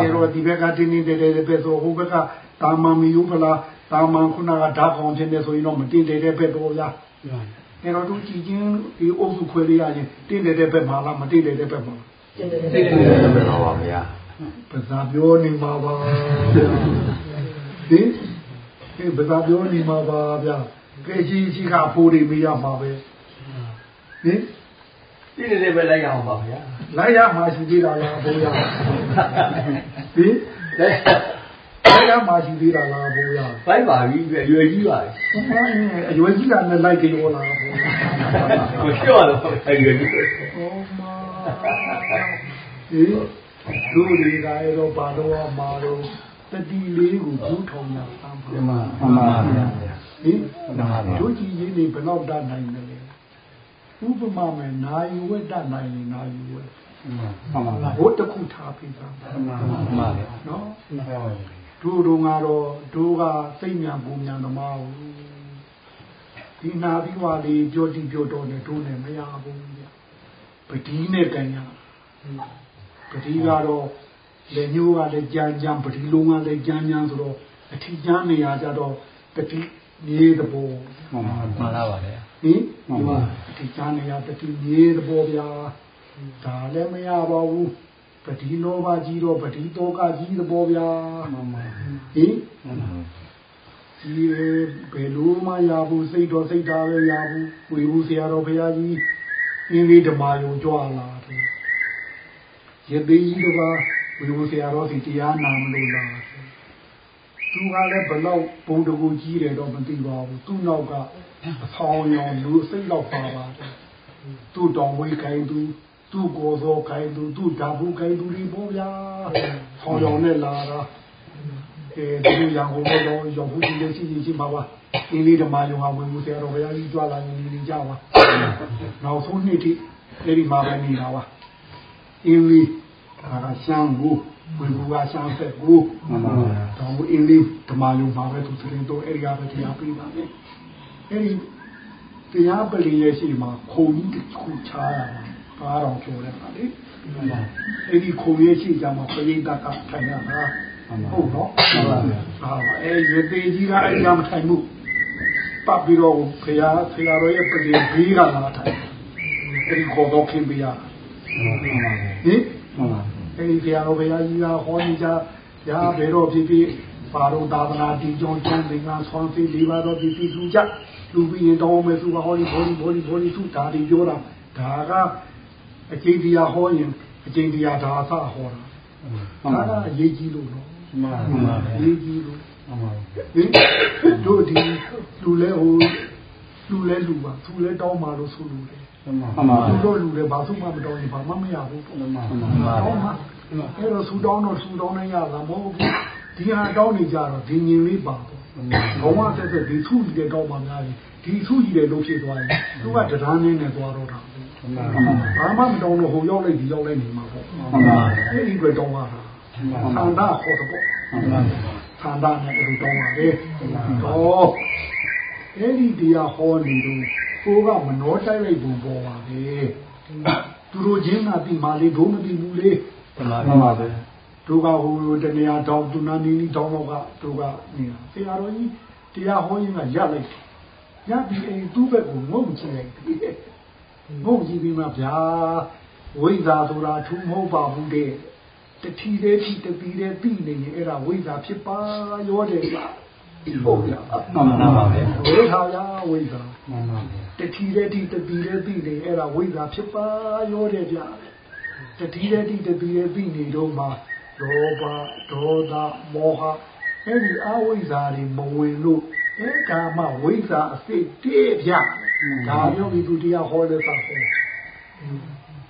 Speaker 1: အဲတော့ဒီဘက်ကတင်းနေတယ်တဲ့ပဲဆိုဟိုဘက်ကတာမန်မီယူဖလား တာမန်ခုနကဓာတ်ကောင်ခြင်းနဲ့ဆိုရင်တော့မတင်တယ်တဲ့ဘက်ပေါ်ဗျာအဲတော့သူကြည်ချင်းဒီအုပ်စုခွဲလေးရရင်တင့်တယ်တဲ့ဘက်မှာလားမတင့်တယ်တဲ့ဘက်မှာတင့်တယ်တဲ့ဘက်ပါဗျာပဇာပြောနေမှာပါဟင်ဒီပဇာပြောနေမှာပါဗျာကဲကြီးကြီးကဖိုးတွေမရမှာပဲဟင်
Speaker 3: ဒီနေ့ပဲလိုက်ရအောင်ပါဗျာ
Speaker 1: လိုက်ရမှာရှိသေးတာလားဘိုးရဟင် လိုက်ရမှာရှိသေးတာလားဘိုးရ
Speaker 3: လိုက်ပါပြီအရွယ်ကြီးပါ
Speaker 1: အရွယ်ကြီးကလည်းလိုက်ကြရောလားဘိုး
Speaker 3: မပြောတော့အရွယ်ကြီး
Speaker 1: ဟောမာဟင်လူတွေကအဲ့တော့ဘာတော့မှာတော့တတိလေးကိုဘူးထောင်တာအ
Speaker 3: မှန်ပါမှန်ပါဗျာ
Speaker 1: ဟင်တို့ကြည်ရင်းနေဘယ်တော့တတ်နိုင်တယ်ဥပမာမဲ့နာယူဝတ်တတ်နိုင်ရင်နာယူဝတ်
Speaker 3: မှန်ပါ
Speaker 1: ဘုတ်တခုထားပြီးသားမှန်
Speaker 3: ပါမှန်ပါ
Speaker 1: နော် တို့တို့ကတော့တို့ကစိတ်ညာပုံညာသမားဘူးဒီနာပြီးွားလေးပြောတိပြောတော့နဲ့တို့နဲ့မရဘူးဗျပတိနဲ့ကန်ရပတိကတော့လေညိုးကလည်းကြမ်းကြမ်းပတိလုံးကလည်းကြမ်းကြမ်းဆိုတော့အထီးကျမ်းနေရကြတော့ပတိမြေးတဘော
Speaker 3: မှန်ပါမှန်ပါပါလေ
Speaker 1: ဟင်မှန်ပါအထီးကျမ်းနေရပတိမြေးတဘောဗျာဒါလည်းမရပါဘူး ပတိလောဘကြီးတော့ပတိတောကကြီးတဘောဗျာ
Speaker 3: မှန်ပါဟင်
Speaker 1: ဒီဘယ်လိုမှရဘူးစိတ်တော်စိတ်ဓာတ်ပဲရဘူးဝေဘူးဆရာတော်ဘုရားကြီးအင်းလေးဓမ္မယုံကြွလာတယ်ရသေးကြီးတပါဝေဝဆရာတော်စီတရားနာမလို့လားသူကလည်းဘလောက်ဘုံတကူကြီးတယ်တော့မသိပါဘူးသူ့နောက်ကအဆောင်ရောင်လူစိတ်လောက်ပါပါတယ်သူ့တောင်ဝေးခိုင်းသူ သူ့ကိုယ်စောခိုင်းသူသူ့ဓာဘူးခိုင်းသူတွေပေါ့ဗျာဆောင်ရောင်နဲ့လာတာအဲဒီရံကိုတော့ရောဘူးကြီးလေးရှိရှိပါပါအင်းလေးဓမ္မယုံဟာဝင်မှုဆရာတော်ဘုရားကြီးကြွလာနေနေကြပါနောက်ဆုံးနှစ်ထိအဲဒီမှာပဲနေတာပါအင်းလေးဒါကရှမ်းကိုဝေဘူကရှမ်းဆက်ကိုမှန်ပါဗျာတော့အင်းလေးဓမ္မယုံမှာပဲသူသရင်တော့အဲဒီကပဲတရားပေးပါမယ်အဲဒီတရားပလီရဲ့ရှိမှာခုံကြီးတစ်ခုချားရတာ ဘကားတော်ကျော်တယ်ပါလေအဲ့ဒီခုံရဲ့ရှိကြမှာပရိသတ်ကထိုင်ရတာဟုတ်နော်ဟုတ်ပါဘူးဟာအဲရသေးကြီးကအဲ့ဒီမထိုင်ဘူးပတ်ပြီးတော့ဖရာဖရာတော်ရဲ့ပြည်ဘေးကလာထိုင်အဲ့ဒီခေါ်တော့ခင်ပြရဟင်အဲ့ဒီဖရာတော်ဖရာကြီးကဟောနေကြရာဘယ်တော့ဖြစ်ဖြစ်ပါတော့သာသနာတည်ကြောင်းချမ်းသင်္ကန်းဆွမ်းစီလေးပါတော့ပြည်ပြည်သူကြလူပြီးရင်တောင်းမယ်သူကဟောဒီဘောဒီဘောဒီဘောဒီသူဒါတွေပြောတာဒါက အကျိတရားဟောရင်အကျိတရားဒါအစဟောတာဒါကအရေးကြီးလို့နော်မှန်ပါရေးကြီးလို့မှန်ပါဟင်တို့ဒီလူလဲဟိုလူလဲလူပါသူလဲတောင်းပါလို့ဆိုလို့တယ်မှန်ပါသူတို့လူလဲဘာသူမှမတောင်းရင်ဘာမှမရဘူးမှန်ပါမှန်ပါတောင်းပါအဲ့တော့ဆူတောင်းတော့ဆူတောင်းနေရတာမဟုတ်ဘူးဒီဟာတောင်းနေကြတော့ဒီညင်လေးပါတော့ဘုံဝဆက်ဆက်ဒီသူ့ကြီးတဲ့တောင်းပါများတယ်ဒီသူ့ကြီးတဲ့လို့ဖြစ်သွားရင်သူကတရားနည်းနဲ့သွားတော့တာ ဘာမှမတောင်းလို့ဟိုရောက်လိုက်ဒီရောက်လိုက်နေမှာပေါ့အဲ့ဒီအတွက်တောင်းရတာသန္တာခေါ်တော့ပေါ့သန္တာနဲ့တူတောင်းပါလေတော့အဲ့ဒီတရားဟောနေတော့ကိုကမနှောတိုက်လိုက်ပုံပေါ်ပါလေသူတို့ချင်းကပြီးမှလေဒုမပြီးဘူးလေ
Speaker 3: မှန်ပါပဲ
Speaker 1: တို့ကဟိုတနေရာတောင်းသူနာနီနီတောင်းတော့ကတို့ကနေတာဆရာတော်ကြီးတရားဟောရင်းကရလိုက်ရပြီးအိမ်သူ့ဘက်ကိုငုံချင်လိုက် ငုံကြည့်ပြီးမှဗျာဝိဇ္ဇာဆိုတာထူးမဟုတ်ပါဘူးတဲ့တတိတဲ့တိတပီတဲ့ပြီနေရင်အဲ့ဒါဝိဇ္ဇာဖြစ်ပါရောတယ်လားဟုတ်ဗျာ
Speaker 3: မှန်ပါပါပဲ
Speaker 1: ဝိဟာရဝိဇ္ဇာမှန်ပါပါတတိတဲ့တိတပီတဲ့ပြီနေအဲ့ဒါဝိဇ္ဇာဖြစ်ပါရောတယ်ဗျာတတိတဲ့တိတပီတဲ့ပြီနေတော့မှလောဘဒေါသမောဟအဲ့ဒီအဝိဇ္ဇာတွေမဝင်လို့အဲကာမဝိဇ္ဇာအစိတ်တည်းဗျာ ဒါမျိုးဒီသူတရားဟောတဲ့စာဟော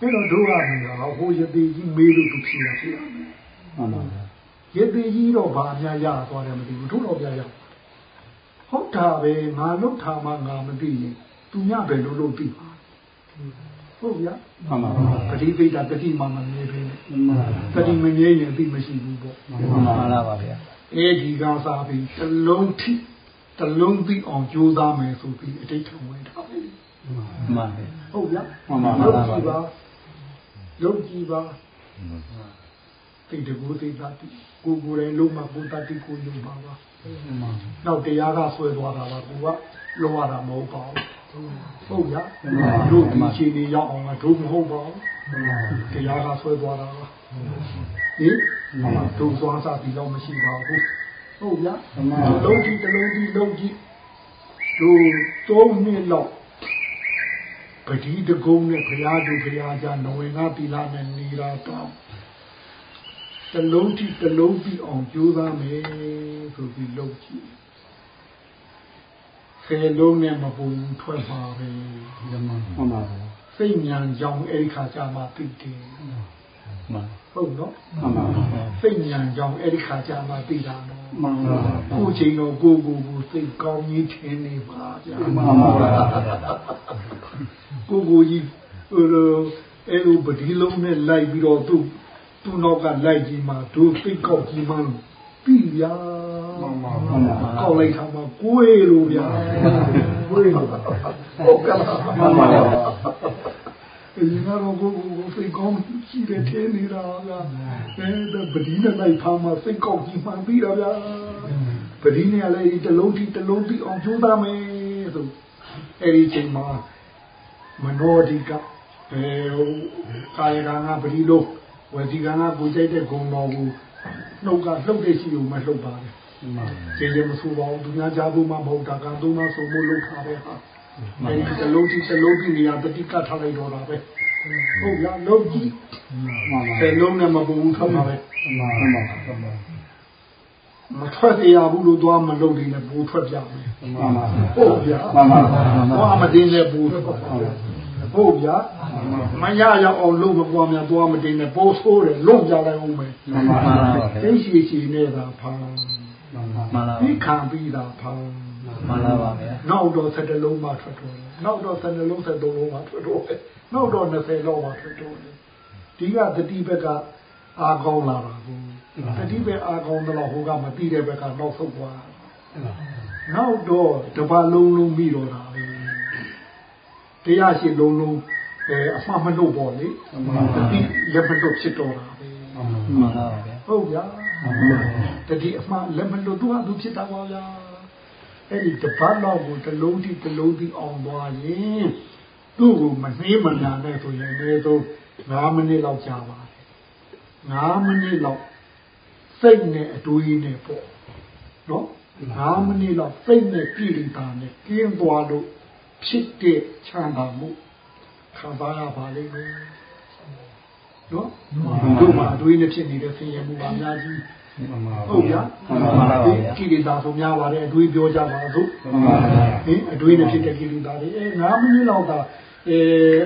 Speaker 1: အဲ့တော့တို့ကမြေဟိုယတိကြီးမေးလို့သူဖြေတာဖြေရမယ်ဟုတ်ပါဘူးယတိကြီးတော့ဘာများရသွားတယ်မသိဘူးတို့တော့ပြရဟုတ်တာပဲငါလုထားမှငါမသိရင်သူညပဲလို့လို့သိပါဟုတ်ဗျာ
Speaker 3: မှန်ပါ
Speaker 1: ပฏิပိဋကတတိမှမမြဲပဲတတိမမြဲရင်အသိမရှိဘူးပေါ့
Speaker 3: မှန်ပါပါဗျာ
Speaker 1: အဲဒီကစားပြီးတလုံးထိ တလုံးသိအောင်ကြိုးစားမယ်ဆိုပြီးအတိတ်ထုံဝင်ထားတယ်
Speaker 3: မှန်ပါ
Speaker 1: ဟုတ်ဗျာ
Speaker 3: မှန်ပါပါ
Speaker 1: လုံးကြည့်ပါသိတကူသိတာတိကိုကိုယ်တိုင်လုံးမကိုတတိကိုယုံပါပါနောက်တရားကဆွဲသွားတာပါကိုကလောရတာမဟုတ်ပါဘူးဟုတ်ရတို့ဒီချိန်ကြီးရောက်အောင်တို့မဟုတ်ပါဘူးတရားကဆွဲသွားတာပါဟင်တို့သွားစားပြီးတော့မရှိပါဘူး ဟုတ်ဗျာလုံးကြည့်တလုံးကြည့်လုံးကြည့်တို့သုံးနှစ်လောက်ပတိတကုံနဲ့ဘုရားသူဘုရားကြနဝင်ကတိလာနဲ့နေတာတော့တလုံးတိတလုံးပြီးအောင်ကြိုးစားမယ်ဆိုပြီးလုပ်ကြည့်ဆယ်လုံးနဲ့မပူထွက်ပါပဲ
Speaker 3: မှန်ပါပါ
Speaker 1: စိတ်ဉာဏ်ကြောင့်အဲ့ဒီခါကျမှသိတယ်
Speaker 3: မှန်
Speaker 1: ဟုတ်နော်
Speaker 3: မှန်ပါ
Speaker 1: စိတ်ဉာဏ်ကြောင့်အဲ့ဒီခါကျမှသိတာနော်
Speaker 3: မှန်ပါ
Speaker 1: ကိုချိန်တော့ကိုကိုကိုစိတ်ကောင်းကြီးထင်နေပါဗျာ
Speaker 3: မှန်ပါ
Speaker 1: ကိုကိုကြီးဟိုအဲ့လိုပတိလုံးနဲ့လိုက်ပြီးတော့သူ့သူ့နောက်ကလိုက်ကြည့်မှတို့စိတ်ကောက်ကြည့်မှပြီဗျာ
Speaker 3: မှန်ပါမှန်ပါ
Speaker 1: ကောက်လိုက်တာမှကိုယ်လိုဗျာကိုယ်လိုဟုတ်ကဲ့မှန်ပါ ဒီကတော့ကိုကိုကိုစိတ်ကောင်းရှိတဲ့ထဲနေတာဗျာအဲပတိနဲ့လိုက်ဖာမှစိတ်ကောက်ကြည့်မှပြီးတော့ဗျာပတိနဲ့လည်းတလုံးတိတလုံးတိအောင်ကြိုးစားမယ်ဆိုအဲ့ဒီချိန်မှာမနောဒီကဘယ်ကာယကံကပတိလို့ဝစီကံကကိုကြိုက်တဲ့ဂုံတော်ကိုနှုတ်ကလှုပ်တဲ့ရှိလို့မလှုပ်ပါနဲ့ကျေကျေမဆိုးပါဘူးသူများကြားဖို့မှမဟုတ်တာကံသုံးပါဆိုမို့လှုပ်ထားပဲဟာ အဲဒီတလုံးကြီးတလုံးကြီးနေရာပฏิကတ်ထားလိုက်တော့တာပဲဟုတ်ရလုံးကြီးဆယ်လုံးနဲ့မပူဘူးထားပါပဲမထွက်ရဘူးလို့သွားမလုပ်နေနဲ့ဘူထွက်ပြမယ်ဟုတ်ဗျာ
Speaker 3: မှန်ပါ
Speaker 1: ဘာမတင်နဲ့ဘူဟုတ်ဗျာမရရအောင်လုပ်မပွားများသွားမတင်နဲ့ပိုးဆိုးတယ်လုံးကြလိုက်အောင်မယ်
Speaker 3: မှန်ပါပါ
Speaker 1: သိရှိရှိနေတာဖာ
Speaker 3: မှန်ပါပါ
Speaker 1: ဒီခံပြီးတာဖာ
Speaker 3: မှန်ပါပါဗျာ
Speaker 1: နောက်တော့၁၁လုံးမှထွက်တော့တယ်နောက်တော့၁၂လုံး၁၃လုံးမှထွက်တော့တယ်နောက်တော့20လုံးမှထွက်တော့တယ်ဒီကတတိဘက်ကအာကောင်းလာတာကိုတတိဘက်အာကောင်းတော့ဟိုကမသိတဲ့ဘက်ကနောက်ဆုတ်သွားနောက်တော့တပတ်လုံးလုံးပြီးတော့တာပဲတရားရှိလုံးလုံးအဲအဲအမှားမလို့ပေါ့လေတတိလက်မလို့ဖြစ်တော့တာပဲ
Speaker 3: မှန်ပါဗျာ
Speaker 1: ဟုတ်ဗျာတတိအမှားလက်မလို့သူကသူဖြစ်တာပါဗျာ အဲ့ဒီတပတ်လောက်ကိုတစ်လုံးတိတစ်လုံးတိအောင်သွားရင်သူ့ကိုမနှေးမနာနဲ့ဆိုရင်လည်းတော့9မိနစ်လောက်ကြာပါတယ်9မိနစ်လောက်စိတ်နဲ့အတွေးနဲ့ပေါ့နော်9မိနစ်လောက်စိတ်နဲ့ကြည်တာနဲ့ကျင်းသွားလို့ဖြစ်တဲ့ချမ်းသာမှုခံစားရပါလိမ့်မယ်နော်တို့မှာအတွေးနဲ့ဖြစ်နေတဲ့ဆင်းရဲမှုပါအများကြီး ဟုတ်ဗျာကိလေသာဆိုများပါတယ်အတွေးပြောကြပါစို့ဟင်အတွေးနဲ့ဖြစ်တဲ့ကိလေသာတွေအဲ9မိနစ်လောက်ကအဲ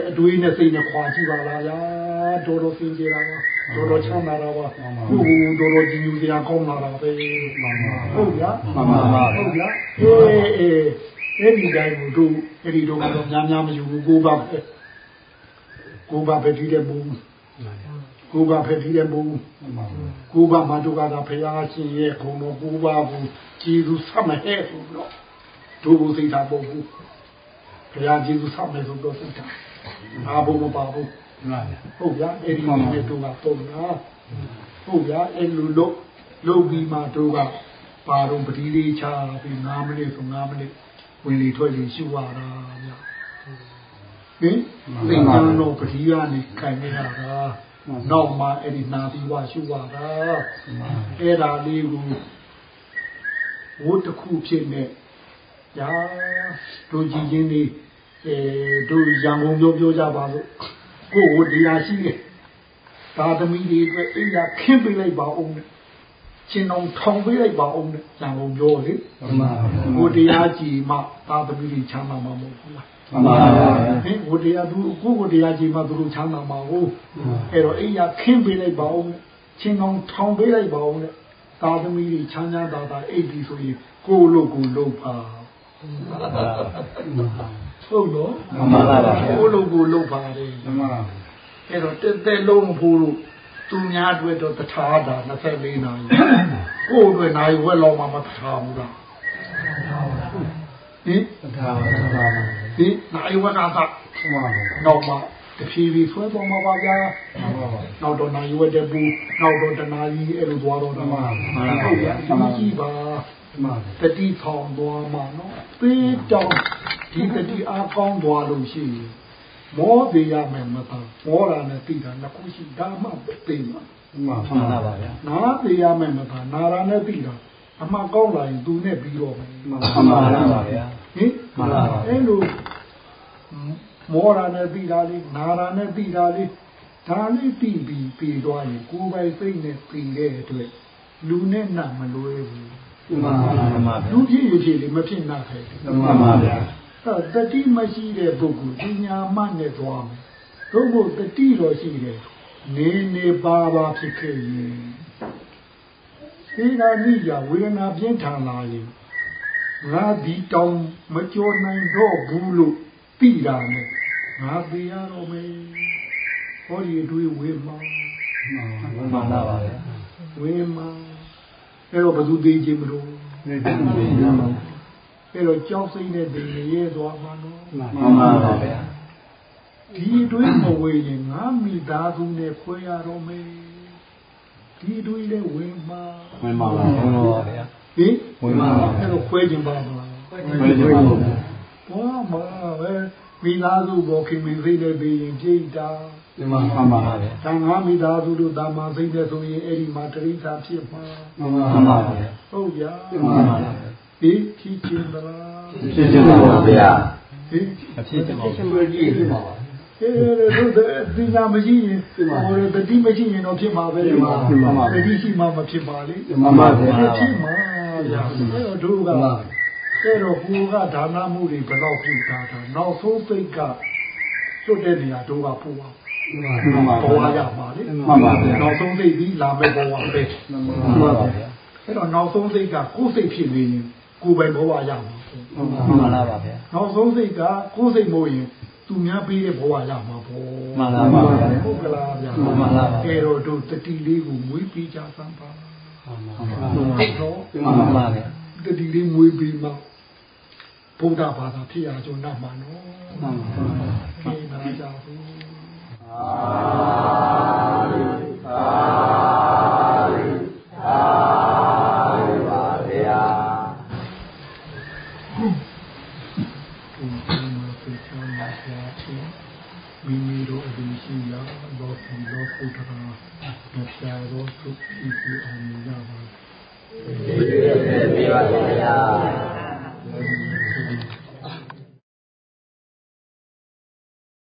Speaker 1: အတွေးနဲ့စိတ်နဲ့ခွာကြည့်ပါလားဗျာတော်တော်စင်ကြတာပါတော်တော်ချမ်းသာတာပါခုတော်တော်ကြည်ညိုစရာကောင်းလာတာပဲဟုတ်ဗျာဟုတ်ဗျာအေးအေးအဲ့ဒီတိုင်းကိုတို့အဲ့ဒီတော့ကတော့များများမယူဘူးကိုပါပဲကိုပါပဲဒီတဲ့ဘုံ ကိုပါပဲဒီတဲ့ဘုံကိုပါမတို့ကတော့ဖရာရှင်ရဲ့ခုံတော်ကိုပါဘူးကြည်သူဆက်မဟဲ့ဆိုတော့တို့ကိုသိတာပေါ့ဘူးဖရာကြည်သူဆက်မယ်ဆိုတော့သိတာအာဘုံမပါဘူးဟုတ်ဗျာအဲ့ဒီနဲ့တို့ကပုံနာဟုတ်ဗျာအဲ့လိုလို့လုပ်ပြီးမှတို့ကပါတော့ပတိလေးချပြီး9မိနစ်ဆို9မိနစ်ဝင်လေထွက်လေရှုရတာဗျာဟင်သင်္ကန်းတော့ပတိကနေခံနေရတာ နောက်မှအဲ့ဒီနာပြီးဝရှုရတာအဲ့ဒါလေးကိုဝတ်တစ်ခုဖြစ်နေညာတို့ကြည်ချင်းနေအဲတို့ရံကုန်ပြောပြောကြပါလို့ကိုယ်ဝတရားရှိတယ်သာသမီတွေအတွက်အိယာခင်းပေးလိုက်ပါအောင်ရှင်တော်ထောင်ပေးလိုက်ပါအောင်ရံကုန်ပြောလေကိုတရားကြည်မှသာသမီတွေချမ်းသာမှာမဟုတ်ဘူးလား
Speaker 3: မှန်ပါဗျာ
Speaker 1: ဟင်ကိုတရားသူကိုကိုတရားကြည်မှသူတို့ချမ်းသာမှာဟုတ်အဲ့တော့အိယာခင်းပေးလိုက်ပါအောင်ရှင်တော်ထောင်ပေးလိုက်ပါအောင်သာသမီတွေချမ်းသာတာတာအိတ်ဒီဆိုရင်ကိုလို့ကိုလို့ပါဟုတ်နော်
Speaker 3: မှန်ပါဗျာ
Speaker 1: ကိုလိုကိုလုတ်ပါတယ်အဲ့တော့တက်တက်လုံးဖို့လို့သူများအတွက်တော့တထာတာ24နာရီကိုယ်အတွက်နိုင်ဝက်လောက်မှမတထာဘူးလားဟင်
Speaker 3: သာပါသာပါ
Speaker 1: ဒီနိုင်ဝက်နာသာနောက်မှတဖြည်းဖြည်းဆွဲပေါ်မှာပါဗျာနောက်တော့နိုင်ဝက်တဲ့ဘူးနောက်တော့တနာကြီးအဲ့လိုသွားတော့တော့ဟုတ်ဗျာဒီကြည့်ပါတတိထောင်သွားမှာနော်သေးတောင်ဒီတတိအားကောင်းသွားလို့ရှိရင်မောသေးရမယ်မသားမောတာနဲ့သိတာနှစ်ခုရှိဒါမှသိမှာ
Speaker 3: မှန်ပါဗျာ
Speaker 1: နာသေးရမယ်မသားနာရာနဲ့သိတာအမှကောင်းလာရင်သူနဲ့ပြီးတော့မယ်
Speaker 3: မှန်ပါဗျာ
Speaker 1: ဟင်
Speaker 3: မှန်ပါပါ
Speaker 1: အဲ့လိုမောရာနဲ့ပြီးတာလေးနာရာနဲ့ပြီးတာလေးဒါလေးပြီးပြီးပြီးသွားရင်ကိုယ်ပိုင်စိတ်နဲ့ပြီးတဲ့အတွက်လူနဲ့နတ်မလွဲဘူး
Speaker 3: မှန်ပါဗျာ
Speaker 1: လူဖြစ်ရဖြစ်လေမဖြစ်နာခဲ့ဘူး
Speaker 3: မှန်ပါဗျာ
Speaker 1: အဲတတိမရှိတဲ့ပုဂ္ဂိုလ်ပညာမှနဲ့သွားမယ်သို့မဟုတ်တတိတော်ရှိတယ်နေနေပါပါဖြစ်ခဲ့ရင်ဒီကနေ့ရဝေဒနာပြင်းထန်လာရင် ငါဒီတောင်မကြောနိုင်တော့ဘူးလို့သိတာနဲ့ငါသိရတော့မယ်ဟောဒီတွေးဝေးမှာ
Speaker 3: မှန်ပါဗျာ
Speaker 1: ဝေးမှာအဲ့တော့ဘယ်သူသိခြင်းမလို့
Speaker 3: နေတယ်ဗျာ
Speaker 1: အဲ့တော့ကြောက်စိမ့်တဲ့ဒိနေရဲသွားမှာနော်
Speaker 3: မှန်ပါဗျာ
Speaker 1: ဒီတွေးမဝေရင်ငါမိသားစုနဲ့ခွဲရတော့မယ်ဒီတွေးလည်းဝင်မှာ
Speaker 3: ဝင်ပါဗျာ
Speaker 1: ဟင်
Speaker 3: ဝင်ပါဗျာ
Speaker 1: အဲ့တော့ခွဲခြင်းပါမလား
Speaker 3: ဘယ်လိုလဲ
Speaker 1: ဘောမှာပဲမိသားစုဘောခင်မင်းစိတ်နဲ့ပြီးရင်ကြိတ်တာ
Speaker 3: မှန်ပါဗျာ
Speaker 1: ဒါငါမိသားစုတို့တာမစိတ်နဲ့ဆိုရင်အဲ့ဒီမှာတရိစ္ဆာဖြစ်မှာ
Speaker 3: မှန်ပါဗျာ
Speaker 1: ဟုတ်ဗျာ
Speaker 3: မှန်ပါဗျာ
Speaker 1: ဒီဖြစ်ခြင်းသလား
Speaker 3: ဖြစ်ဖြစ်ပါဗျာ
Speaker 1: ဟင်
Speaker 3: အဖြစ်ဖြစ်ပါ
Speaker 2: ရှင်တို့ကြည့်ဖြစ်ပါပါ
Speaker 1: အဲတို့ပညာမရှိရင်ဟိုတတိမရှိရင်တော့ဖြစ်မှာပဲလေတတိရှိမှမဖြစ်ပါလေ
Speaker 3: မှန်ပါဗျာ
Speaker 1: ဖြစ်မှာ ဗျာအဲတော့တို့ကအဲတော့ကိုကဒါနမှုတွေဘယ်တော့ပြုတာတာနောက်ဆုံးစိတ်ကစွတ်တဲ့နေရာတို့ကပို့ပါ
Speaker 3: မှန်ပါ
Speaker 1: ဘဝ
Speaker 3: ဗျာ
Speaker 1: ရပါလေ
Speaker 3: မှန်ပါဗျာ
Speaker 1: နောက်ဆုံးစိတ်ပြီးလာမဲ့ဘဝပဲ
Speaker 3: မှန်ပါဗျာ
Speaker 1: အဲတော့နောက်ဆုံးစိတ်ကကိုယ်စိတ်ဖြစ်နေရင်ကိုယ်ပိုင်ဘဝရမှာ
Speaker 3: မှန်ပါဗျာ
Speaker 1: နောက်ဆုံးစိတ်ကကိုယ်စိတ်မို့ရင်သူများပေးတဲ့ဘဝရမှာပေါ့
Speaker 3: မှန်ပါဗျာ
Speaker 1: ဟုတ်ကလားဗျာ
Speaker 3: မှန်ပါဗျာ
Speaker 1: အဲတော့တို့တတိလေးကိုမွေးပြီးကြစမ်းပါ ဟုတ်တော့
Speaker 3: မှန်ပါဗျာ
Speaker 1: တတိလေးမွေးပြီးမှဗုဒ္ဓဘာသာဖြစ်ရကြုံတော့မှာနော်
Speaker 3: မှန်ပါ
Speaker 1: ကဲနားကြဘူးမိ
Speaker 2: わせや